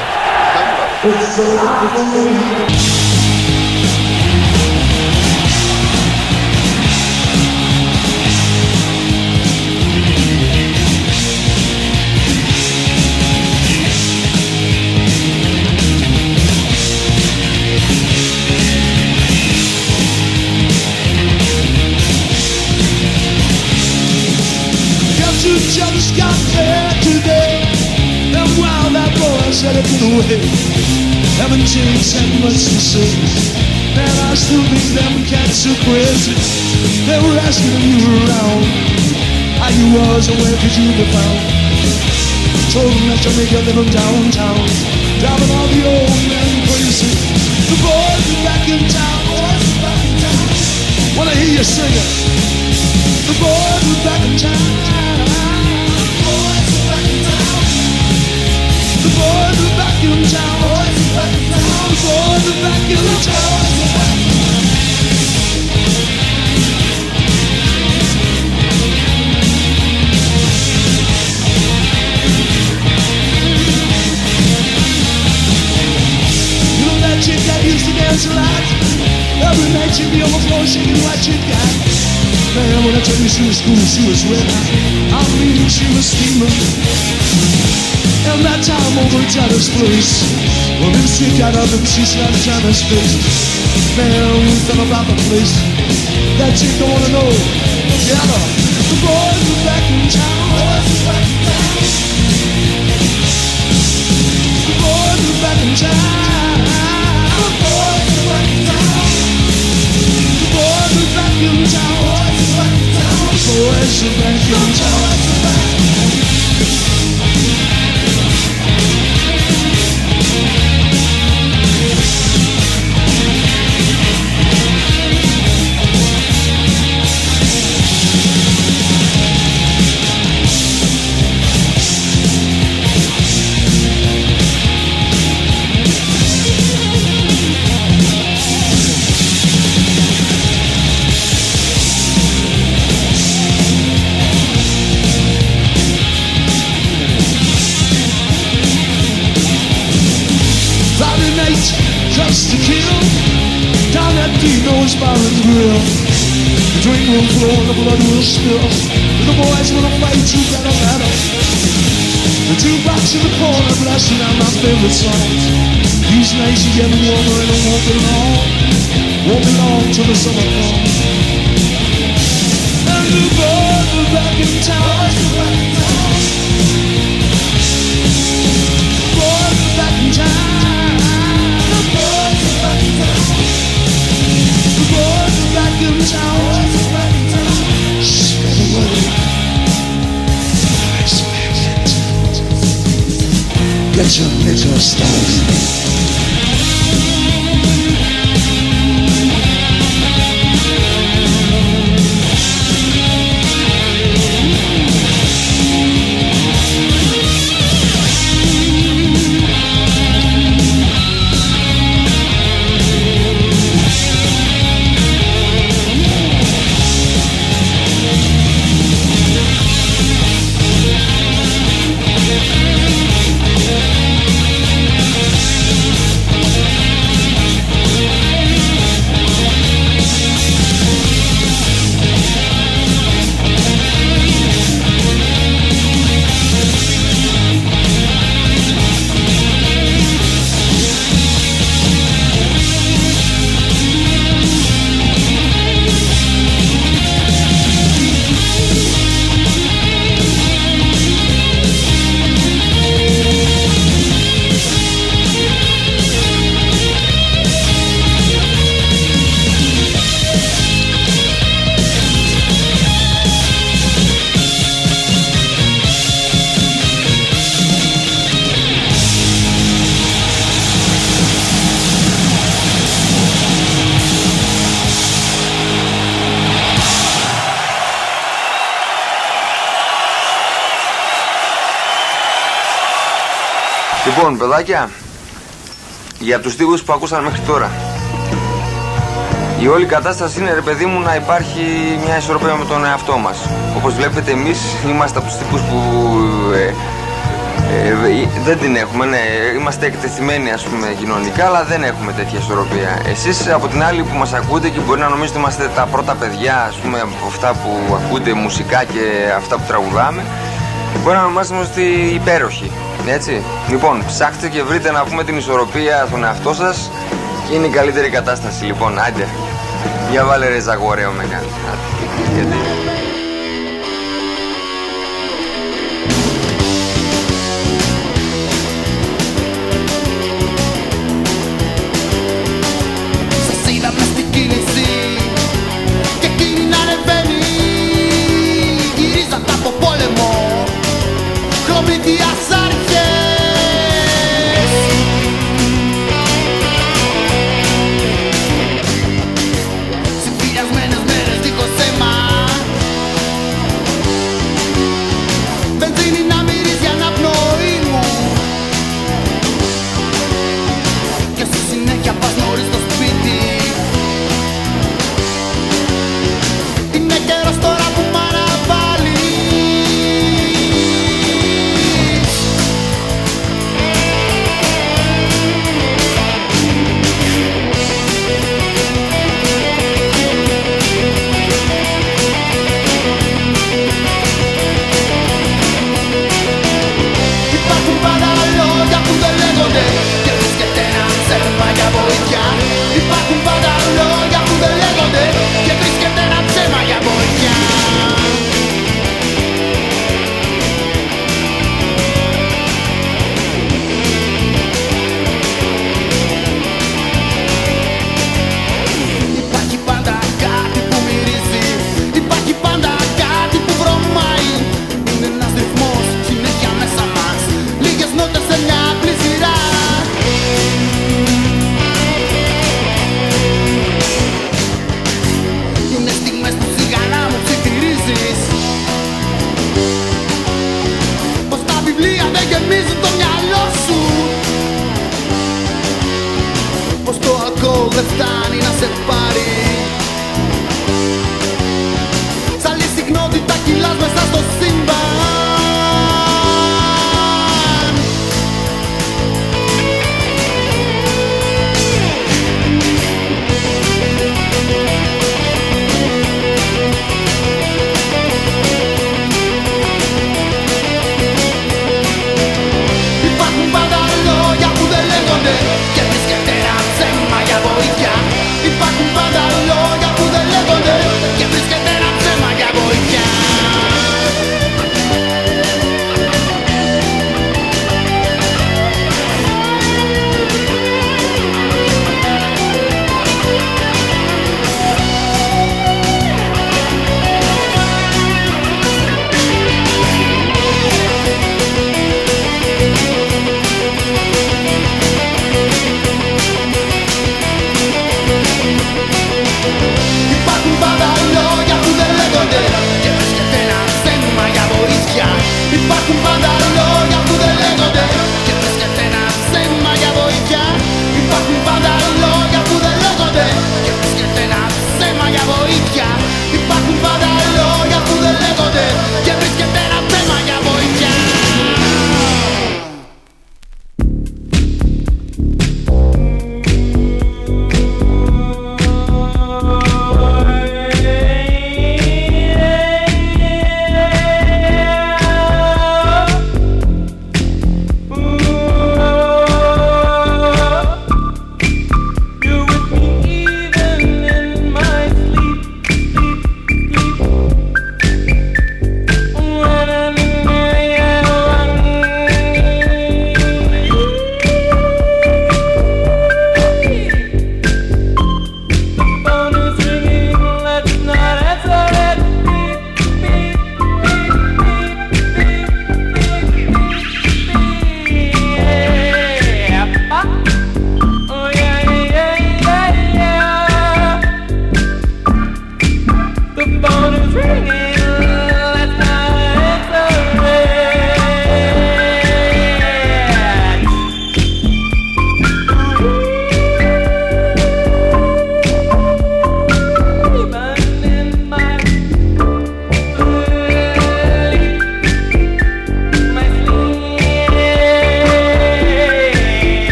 [SPEAKER 8] Said it away, haven't changed that much to say. Man, I still think them cats are crazy. They were asking if you were around, how you was and where could you be found. Told them that Jamaica live in downtown, driving all the old men crazy. The boys are back in town, boys are back in town. Wanna hear you sing it. The boys are back in town. Chick that used to dance a lot? Every night she'd be on the what she got. Man, when I tell you she was cool, she was red. I mean, she was steaming. And that time over at Johnny's place, well, them she got up and she slapped Johnny's face. Man, we fell about the place. That chick don't wanna know. Her. The. Boys are back in town. The boys are back in town. The boys are back in town. The boys are back in town. 不问输赢，都骄。Down that Dino's Bar. The drink will flow and the blood will spill. The boys wanna fight you, better battle. The jukebox in the corner blasting out my favorite songs. These nights are getting warmer and it won't be long. Won't be long till the summer comes. And the boys are back in town. Little, little stars.
[SPEAKER 2] Λοιπόν, παιδάκια, για τους στίχους που ακούσαν μέχρι τώρα. Η όλη κατάσταση είναι, ρε παιδί μου, να υπάρχει μια ισορροπία με τον εαυτό μας. Όπως βλέπετε εμείς είμαστε από τους τύπους που ε, ε, ε, δεν την έχουμε, ναι. Είμαστε εκτεθειμένοι ας πούμε κοινωνικά, αλλά δεν έχουμε τέτοια ισορροπία. Εσείς από την άλλη που μας ακούτε και μπορεί να νομίζετε είμαστε τα πρώτα παιδιά ας πούμε από αυτά που ακούτε μουσικά και αυτά που τραγουδάμε, μπορεί να είμαστε υπέροχοι. Έτσι. Λοιπόν, ψάχτε και βρείτε να πούμε την ισορροπία στον εαυτό σας και είναι η καλύτερη κατάσταση. Λοιπόν, άντε. Για βάλε ρε ζαγορέο μεγάλη. Άντε. Γιατί...
[SPEAKER 9] que assar.